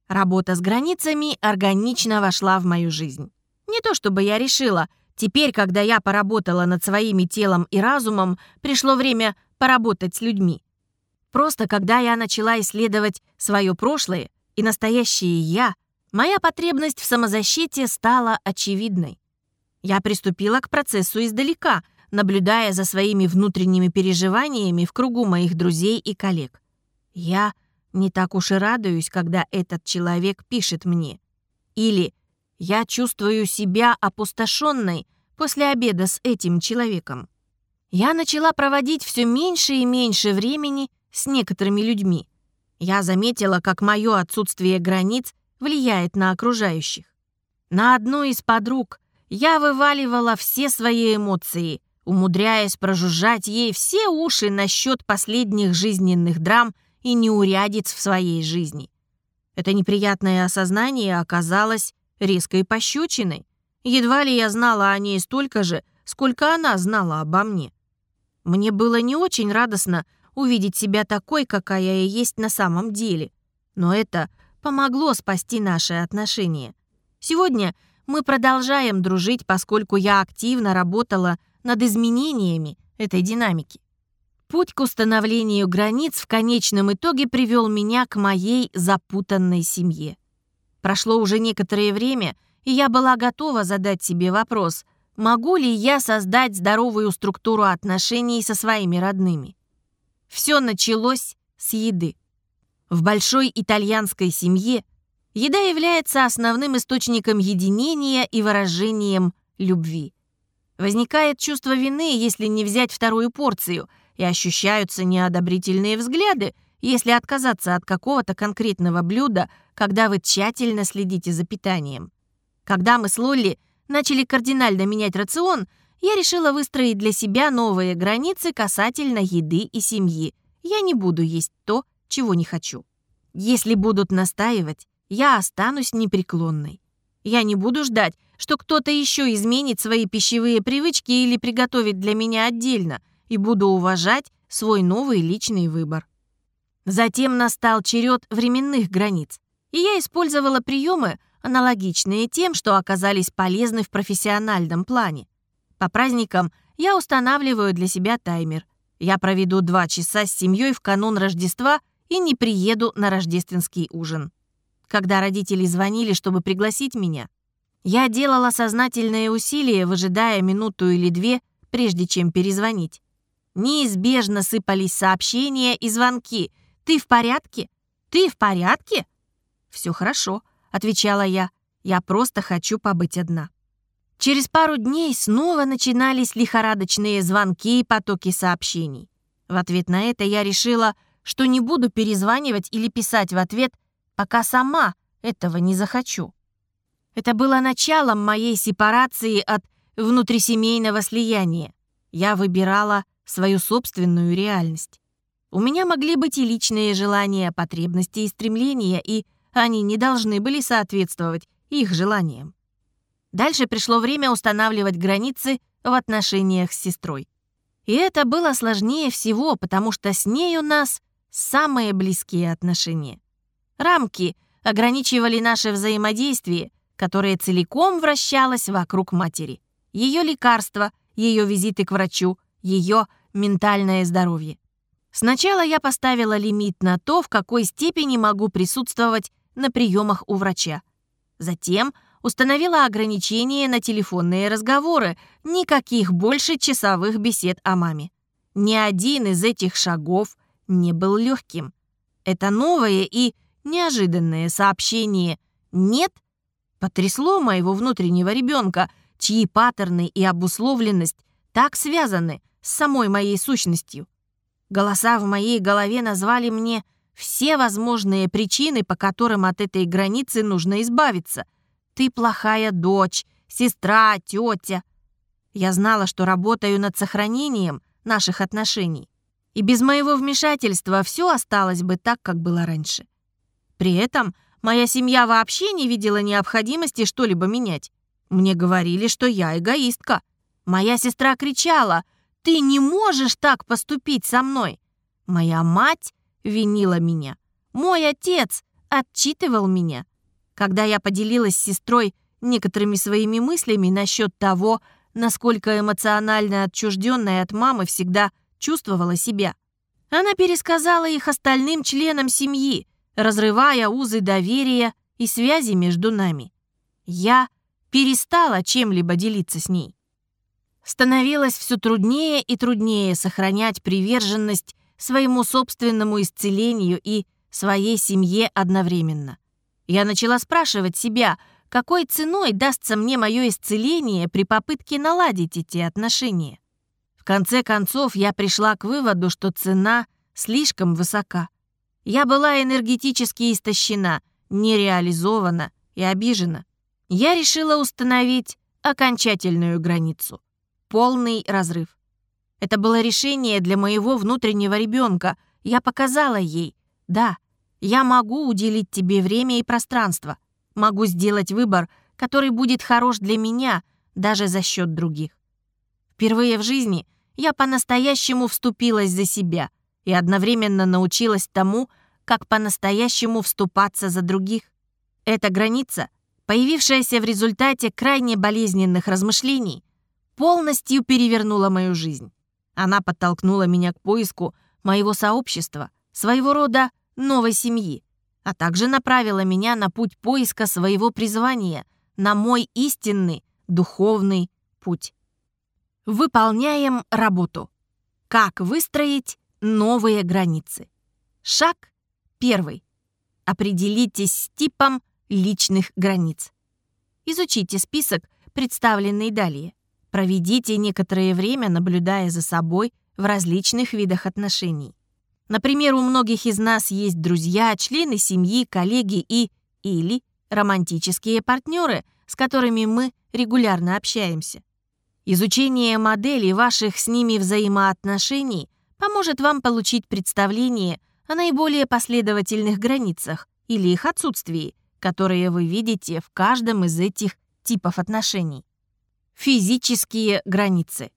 Работа с границами органично вошла в мою жизнь. Не то чтобы я решила, теперь, когда я поработала над своими телом и разумом, пришло время поработать с людьми. Просто когда я начала исследовать свое прошлое и настоящее «я», моя потребность в самозащите стала очевидной. Я приступила к процессу издалека, наблюдая за своими внутренними переживаниями в кругу моих друзей и коллег. Я не так уж и радуюсь, когда этот человек пишет мне. Или я чувствую себя опустошенной после обеда с этим человеком. Я начала проводить все меньше и меньше времени с некоторыми людьми. Я заметила, как мое отсутствие границ влияет на окружающих. На одну из подруг я вываливала все свои эмоции, умудряясь прожужжать ей все уши насчет последних жизненных драм и неурядиц в своей жизни. Это неприятное осознание оказалось резкой пощечиной. Едва ли я знала о ней столько же, сколько она знала обо мне. Мне было не очень радостно увидеть себя такой, какая я есть на самом деле. Но это помогло спасти наши отношения. Сегодня мы продолжаем дружить, поскольку я активно работала над изменениями этой динамики. Путь к установлению границ в конечном итоге привел меня к моей запутанной семье. Прошло уже некоторое время, и я была готова задать себе вопрос, могу ли я создать здоровую структуру отношений со своими родными. Все началось с еды. В большой итальянской семье – Еда является основным источником единения и выражением любви. Возникает чувство вины, если не взять вторую порцию, и ощущаются неодобрительные взгляды, если отказаться от какого-то конкретного блюда, когда вы тщательно следите за питанием. Когда мы с Лолли начали кардинально менять рацион, я решила выстроить для себя новые границы касательно еды и семьи. Я не буду есть то, чего не хочу. Если будут настаивать, я останусь непреклонной. Я не буду ждать, что кто-то еще изменит свои пищевые привычки или приготовит для меня отдельно, и буду уважать свой новый личный выбор. Затем настал черед временных границ, и я использовала приемы, аналогичные тем, что оказались полезны в профессиональном плане. По праздникам я устанавливаю для себя таймер. Я проведу два часа с семьей в канун Рождества и не приеду на рождественский ужин. Когда родители звонили, чтобы пригласить меня, я делала сознательные усилия, выжидая минуту или две, прежде чем перезвонить. Неизбежно сыпались сообщения и звонки. «Ты в порядке? Ты в порядке?» «Все хорошо», — отвечала я. «Я просто хочу побыть одна». Через пару дней снова начинались лихорадочные звонки и потоки сообщений. В ответ на это я решила, что не буду перезванивать или писать в ответ пока сама этого не захочу. Это было началом моей сепарации от внутрисемейного слияния. Я выбирала свою собственную реальность. У меня могли быть и личные желания, потребности и стремления, и они не должны были соответствовать их желаниям. Дальше пришло время устанавливать границы в отношениях с сестрой. И это было сложнее всего, потому что с ней у нас самые близкие отношения. Рамки ограничивали наше взаимодействие, которое целиком вращалось вокруг матери. Ее лекарства, ее визиты к врачу, ее ментальное здоровье. Сначала я поставила лимит на то, в какой степени могу присутствовать на приемах у врача. Затем установила ограничения на телефонные разговоры, никаких больше часовых бесед о маме. Ни один из этих шагов не был легким. Это новое и Неожиданное сообщение Нет? Потрясло моего внутреннего ребенка, чьи паттерны и обусловленность так связаны с самой моей сущностью. Голоса в моей голове назвали мне все возможные причины, по которым от этой границы нужно избавиться. Ты плохая дочь, сестра, тетя. Я знала, что работаю над сохранением наших отношений. И без моего вмешательства все осталось бы так, как было раньше. При этом моя семья вообще не видела необходимости что-либо менять. Мне говорили, что я эгоистка. Моя сестра кричала — ты не можешь так поступить со мной. Моя мать винила меня. Мой отец отчитывал меня. Когда я поделилась с сестрой некоторыми своими мыслями насчет того, насколько эмоционально отчужденная от мамы всегда чувствовала себя. Она пересказала их остальным членам семьи, разрывая узы доверия и связи между нами. Я перестала чем-либо делиться с ней становилось все труднее и труднее сохранять приверженность своему собственному исцелению и своей семье одновременно. Я начала спрашивать себя, какой ценой дастся мне мое исцеление при попытке наладить эти отношения. В конце концов, я пришла к выводу, что цена слишком высока. Я была энергетически истощена, нереализована и обижена. Я решила установить окончательную границу полный разрыв. Это было решение для моего внутреннего ребенка. Я показала ей, да, я могу уделить тебе время и пространство, могу сделать выбор, который будет хорош для меня, даже за счет других. Впервые в жизни я по-настоящему вступилась за себя и одновременно научилась тому, как по-настоящему вступаться за других. Эта граница, появившаяся в результате крайне болезненных размышлений, полностью перевернула мою жизнь. Она подтолкнула меня к поиску моего сообщества, своего рода новой семьи, а также направила меня на путь поиска своего призвания, на мой истинный духовный путь. Выполняем работу. Как выстроить новые границы? Шаг первый. Определитесь с типом личных границ. Изучите список, представленный далее. Проведите некоторое время, наблюдая за собой в различных видах отношений. Например, у многих из нас есть друзья, члены семьи, коллеги и или романтические партнеры, с которыми мы регулярно общаемся. Изучение модели ваших с ними взаимоотношений поможет вам получить представление о наиболее последовательных границах или их отсутствии, которые вы видите в каждом из этих типов отношений. Физические границы.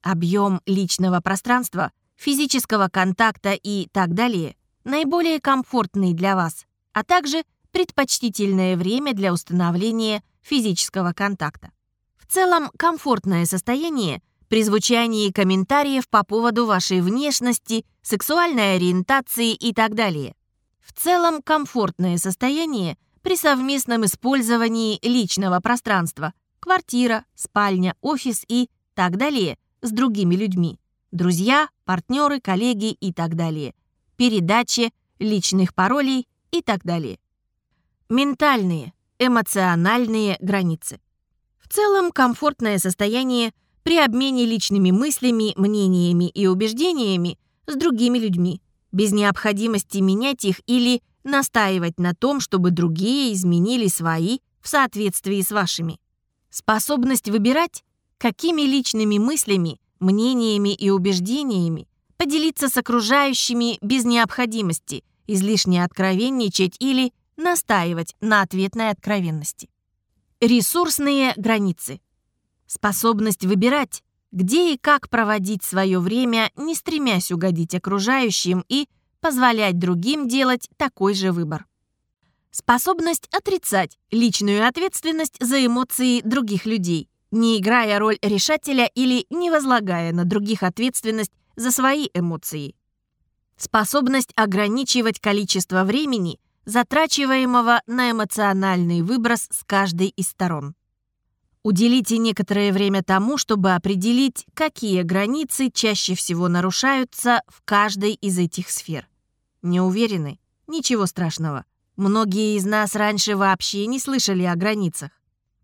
Объем личного пространства, физического контакта и так далее наиболее комфортный для вас, а также предпочтительное время для установления физического контакта. В целом, комфортное состояние при звучании комментариев по поводу вашей внешности, сексуальной ориентации и так далее. В целом, комфортное состояние при совместном использовании личного пространства – квартира, спальня, офис и так далее с другими людьми. Друзья, партнеры, коллеги и так далее. Передачи личных паролей и так далее. Ментальные, эмоциональные границы. В целом, комфортное состояние при обмене личными мыслями, мнениями и убеждениями с другими людьми, без необходимости менять их или настаивать на том, чтобы другие изменили свои в соответствии с вашими. Способность выбирать, какими личными мыслями, мнениями и убеждениями поделиться с окружающими без необходимости излишне откровенничать или настаивать на ответной откровенности. Ресурсные границы. Способность выбирать, где и как проводить свое время, не стремясь угодить окружающим и позволять другим делать такой же выбор. Способность отрицать личную ответственность за эмоции других людей, не играя роль решателя или не возлагая на других ответственность за свои эмоции. Способность ограничивать количество времени, затрачиваемого на эмоциональный выброс с каждой из сторон. Уделите некоторое время тому, чтобы определить, какие границы чаще всего нарушаются в каждой из этих сфер. Не уверены? Ничего страшного. Многие из нас раньше вообще не слышали о границах.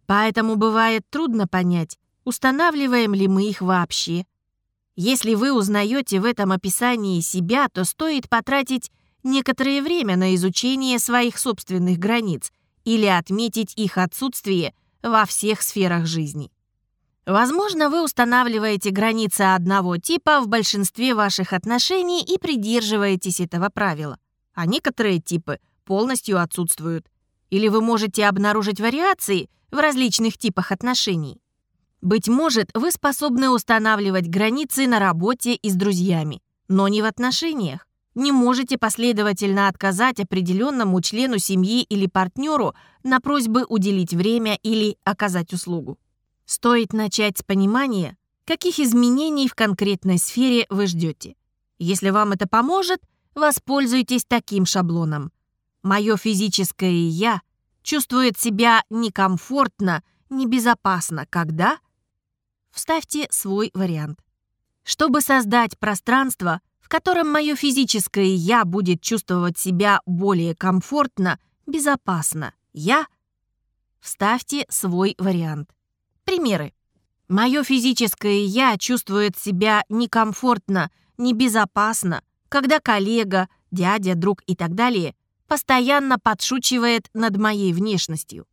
Поэтому бывает трудно понять, устанавливаем ли мы их вообще. Если вы узнаете в этом описании себя, то стоит потратить некоторое время на изучение своих собственных границ или отметить их отсутствие во всех сферах жизни. Возможно, вы устанавливаете границы одного типа в большинстве ваших отношений и придерживаетесь этого правила, а некоторые типы полностью отсутствуют. Или вы можете обнаружить вариации в различных типах отношений. Быть может, вы способны устанавливать границы на работе и с друзьями, но не в отношениях. Не можете последовательно отказать определенному члену семьи или партнеру на просьбы уделить время или оказать услугу. Стоит начать с понимания, каких изменений в конкретной сфере вы ждете. Если вам это поможет, воспользуйтесь таким шаблоном. Мое физическое «я» чувствует себя некомфортно, небезопасно, когда – Вставьте свой вариант. Чтобы создать пространство, котором мое физическое «я» будет чувствовать себя более комфортно, безопасно, «я» Вставьте свой вариант. Примеры. Мое физическое «я» чувствует себя некомфортно, небезопасно, когда коллега, дядя, друг и так далее постоянно подшучивает над моей внешностью.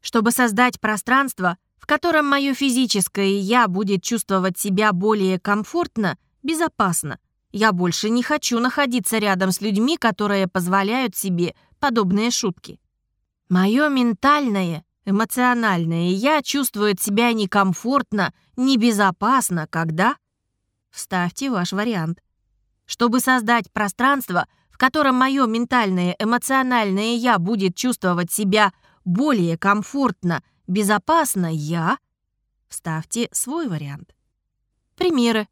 Чтобы создать пространство, в котором мое физическое «я» будет чувствовать себя более комфортно, безопасно. Я больше не хочу находиться рядом с людьми, которые позволяют себе подобные шутки. Мое ментальное, эмоциональное «я» чувствует себя некомфортно, небезопасно, когда... Вставьте ваш вариант. Чтобы создать пространство, в котором мое ментальное, эмоциональное «я» будет чувствовать себя более комфортно, безопасно я... Вставьте свой вариант. Примеры.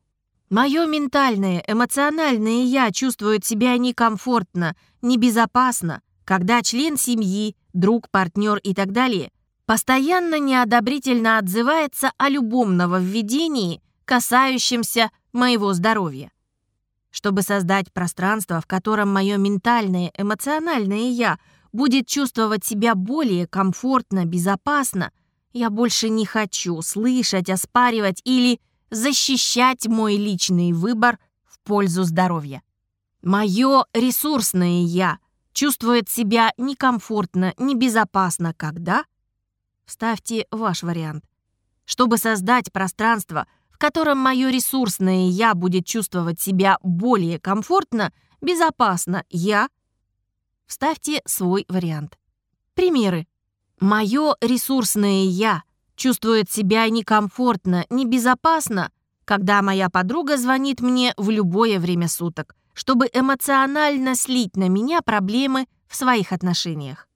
Мое ментальное, эмоциональное «я» чувствует себя некомфортно, небезопасно, когда член семьи, друг, партнер и так далее постоянно неодобрительно отзывается о любом нововведении, касающемся моего здоровья. Чтобы создать пространство, в котором мое ментальное, эмоциональное «я» будет чувствовать себя более комфортно, безопасно, я больше не хочу слышать, оспаривать или защищать мой личный выбор в пользу здоровья. Мое ресурсное «я» чувствует себя некомфортно, небезопасно, когда? Вставьте ваш вариант. Чтобы создать пространство, в котором мое ресурсное «я» будет чувствовать себя более комфортно, безопасно, я Вставьте свой вариант. Примеры. Мое ресурсное «я» чувствует себя некомфортно, небезопасно, когда моя подруга звонит мне в любое время суток, чтобы эмоционально слить на меня проблемы в своих отношениях.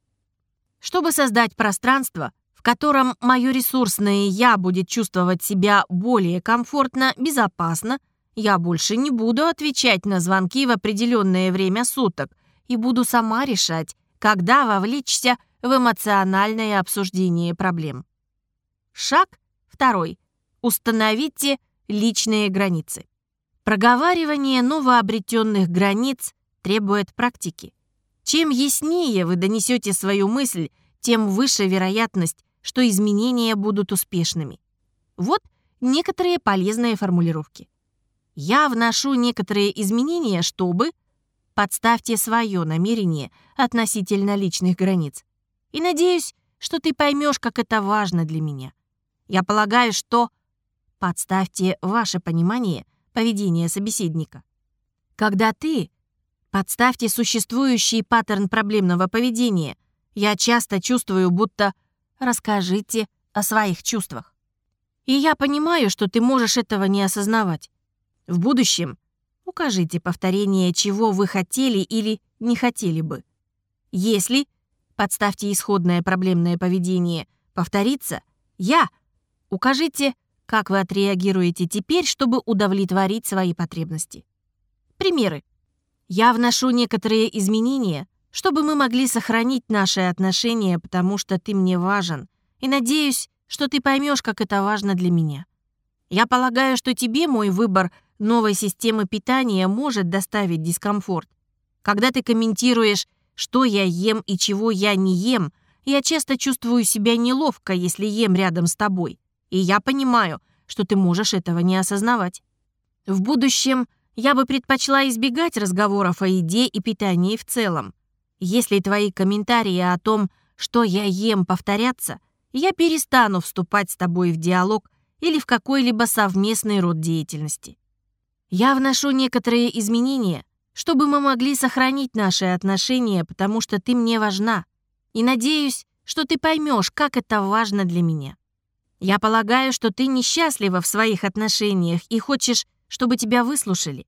Чтобы создать пространство, в котором мое ресурсное «я» будет чувствовать себя более комфортно, безопасно, я больше не буду отвечать на звонки в определенное время суток, и буду сама решать, когда вовлечься в эмоциональное обсуждение проблем. Шаг второй. Установите личные границы. Проговаривание новообретенных границ требует практики. Чем яснее вы донесете свою мысль, тем выше вероятность, что изменения будут успешными. Вот некоторые полезные формулировки. Я вношу некоторые изменения, чтобы Подставьте свое намерение относительно личных границ. И надеюсь, что ты поймешь, как это важно для меня. Я полагаю, что... Подставьте ваше понимание поведения собеседника. Когда ты... Подставьте существующий паттерн проблемного поведения. Я часто чувствую, будто... Расскажите о своих чувствах. И я понимаю, что ты можешь этого не осознавать. В будущем Укажите повторение, чего вы хотели или не хотели бы. Если, подставьте исходное проблемное поведение, повторится «я», укажите, как вы отреагируете теперь, чтобы удовлетворить свои потребности. Примеры. Я вношу некоторые изменения, чтобы мы могли сохранить наши отношения, потому что ты мне важен, и надеюсь, что ты поймешь, как это важно для меня. Я полагаю, что тебе мой выбор – новой системы питания может доставить дискомфорт. Когда ты комментируешь, что я ем и чего я не ем, я часто чувствую себя неловко, если ем рядом с тобой. И я понимаю, что ты можешь этого не осознавать. В будущем я бы предпочла избегать разговоров о еде и питании в целом. Если твои комментарии о том, что я ем, повторятся, я перестану вступать с тобой в диалог или в какой-либо совместный род деятельности. Я вношу некоторые изменения, чтобы мы могли сохранить наши отношения, потому что ты мне важна. И надеюсь, что ты поймешь, как это важно для меня. Я полагаю, что ты несчастлива в своих отношениях и хочешь, чтобы тебя выслушали.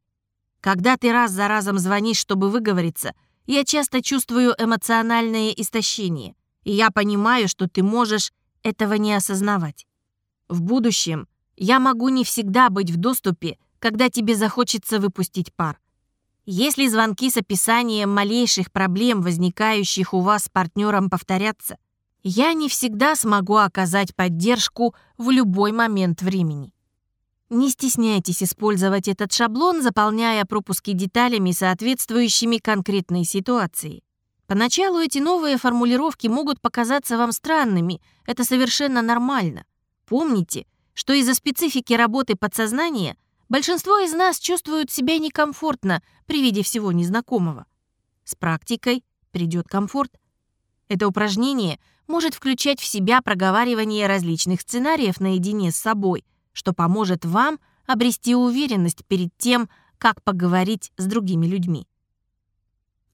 Когда ты раз за разом звонишь, чтобы выговориться, я часто чувствую эмоциональное истощение, и я понимаю, что ты можешь этого не осознавать. В будущем я могу не всегда быть в доступе, когда тебе захочется выпустить пар. Если звонки с описанием малейших проблем, возникающих у вас с партнером, повторятся, я не всегда смогу оказать поддержку в любой момент времени. Не стесняйтесь использовать этот шаблон, заполняя пропуски деталями, соответствующими конкретной ситуации. Поначалу эти новые формулировки могут показаться вам странными, это совершенно нормально. Помните, что из-за специфики работы подсознания большинство из нас чувствуют себя некомфортно при виде всего незнакомого. С практикой придет комфорт. Это упражнение может включать в себя проговаривание различных сценариев наедине с собой, что поможет вам обрести уверенность перед тем, как поговорить с другими людьми.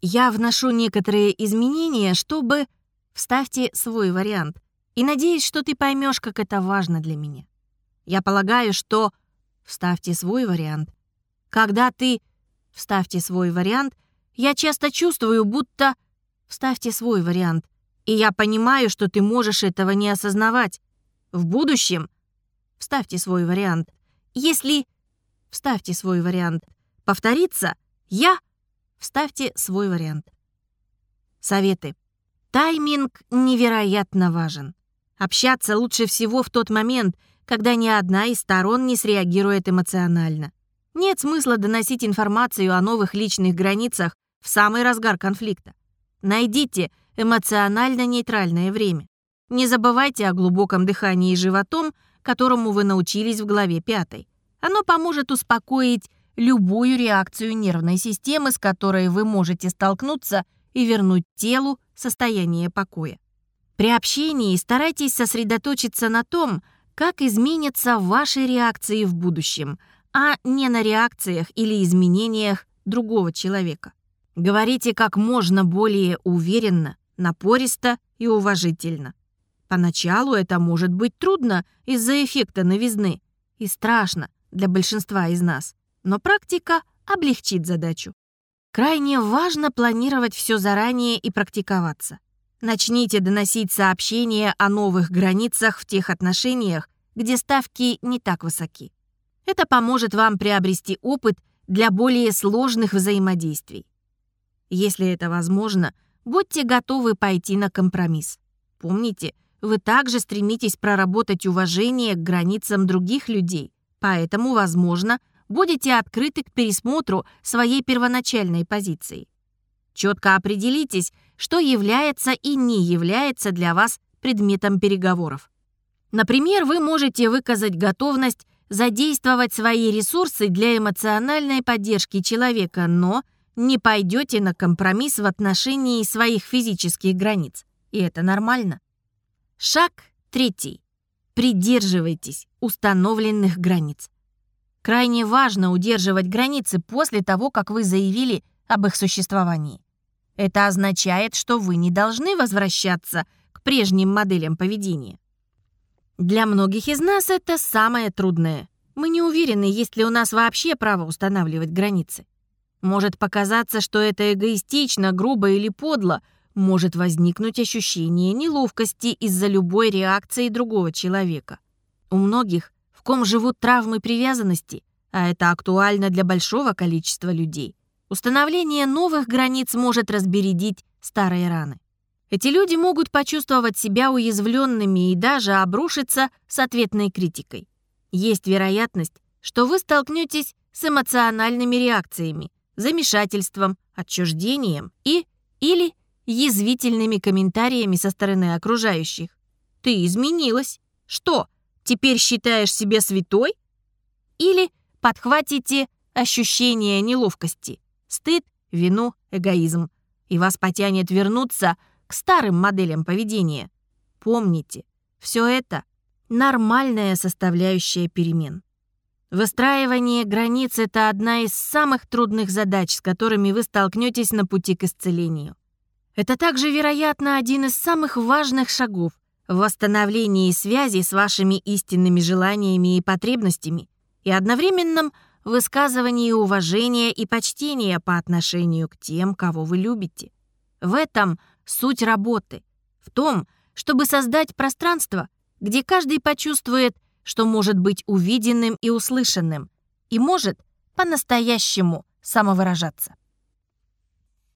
Я вношу некоторые изменения, чтобы... Вставьте свой вариант. И надеюсь, что ты поймешь, как это важно для меня. Я полагаю, что... Вставьте свой вариант. Когда ты... Вставьте свой вариант. Я часто чувствую, будто... Вставьте свой вариант. И я понимаю, что ты можешь этого не осознавать. В будущем вставьте свой вариант. Если вставьте свой вариант повторится, я вставьте свой вариант. Советы. Тайминг невероятно важен. Общаться лучше всего в тот момент, когда ни одна из сторон не среагирует эмоционально. Нет смысла доносить информацию о новых личных границах в самый разгар конфликта. Найдите эмоционально нейтральное время. Не забывайте о глубоком дыхании животом, которому вы научились в главе 5. Оно поможет успокоить любую реакцию нервной системы, с которой вы можете столкнуться и вернуть телу состояние покоя. При общении старайтесь сосредоточиться на том, как изменятся ваши реакции в будущем, а не на реакциях или изменениях другого человека. Говорите как можно более уверенно, напористо и уважительно. Поначалу это может быть трудно из-за эффекта новизны и страшно для большинства из нас, но практика облегчит задачу. Крайне важно планировать все заранее и практиковаться. Начните доносить сообщения о новых границах в тех отношениях, где ставки не так высоки. Это поможет вам приобрести опыт для более сложных взаимодействий. Если это возможно – Будьте готовы пойти на компромисс. Помните, вы также стремитесь проработать уважение к границам других людей, поэтому, возможно, будете открыты к пересмотру своей первоначальной позиции. Четко определитесь, что является и не является для вас предметом переговоров. Например, вы можете выказать готовность задействовать свои ресурсы для эмоциональной поддержки человека, но – не пойдете на компромисс в отношении своих физических границ. И это нормально. Шаг третий. Придерживайтесь установленных границ. Крайне важно удерживать границы после того, как вы заявили об их существовании. Это означает, что вы не должны возвращаться к прежним моделям поведения. Для многих из нас это самое трудное. Мы не уверены, есть ли у нас вообще право устанавливать границы. Может показаться, что это эгоистично, грубо или подло. Может возникнуть ощущение неловкости из-за любой реакции другого человека. У многих, в ком живут травмы привязанности, а это актуально для большого количества людей, установление новых границ может разбередить старые раны. Эти люди могут почувствовать себя уязвленными и даже обрушиться с ответной критикой. Есть вероятность, что вы столкнетесь с эмоциональными реакциями, замешательством, отчуждением и или язвительными комментариями со стороны окружающих. Ты изменилась. Что, теперь считаешь себя святой? Или подхватите ощущение неловкости, стыд, вину, эгоизм, и вас потянет вернуться к старым моделям поведения. Помните, все это – нормальная составляющая перемен. Выстраивание границ – это одна из самых трудных задач, с которыми вы столкнетесь на пути к исцелению. Это также, вероятно, один из самых важных шагов в восстановлении связи с вашими истинными желаниями и потребностями и одновременном высказывании уважения и почтения по отношению к тем, кого вы любите. В этом суть работы, в том, чтобы создать пространство, где каждый почувствует, что может быть увиденным и услышанным, и может по-настоящему самовыражаться.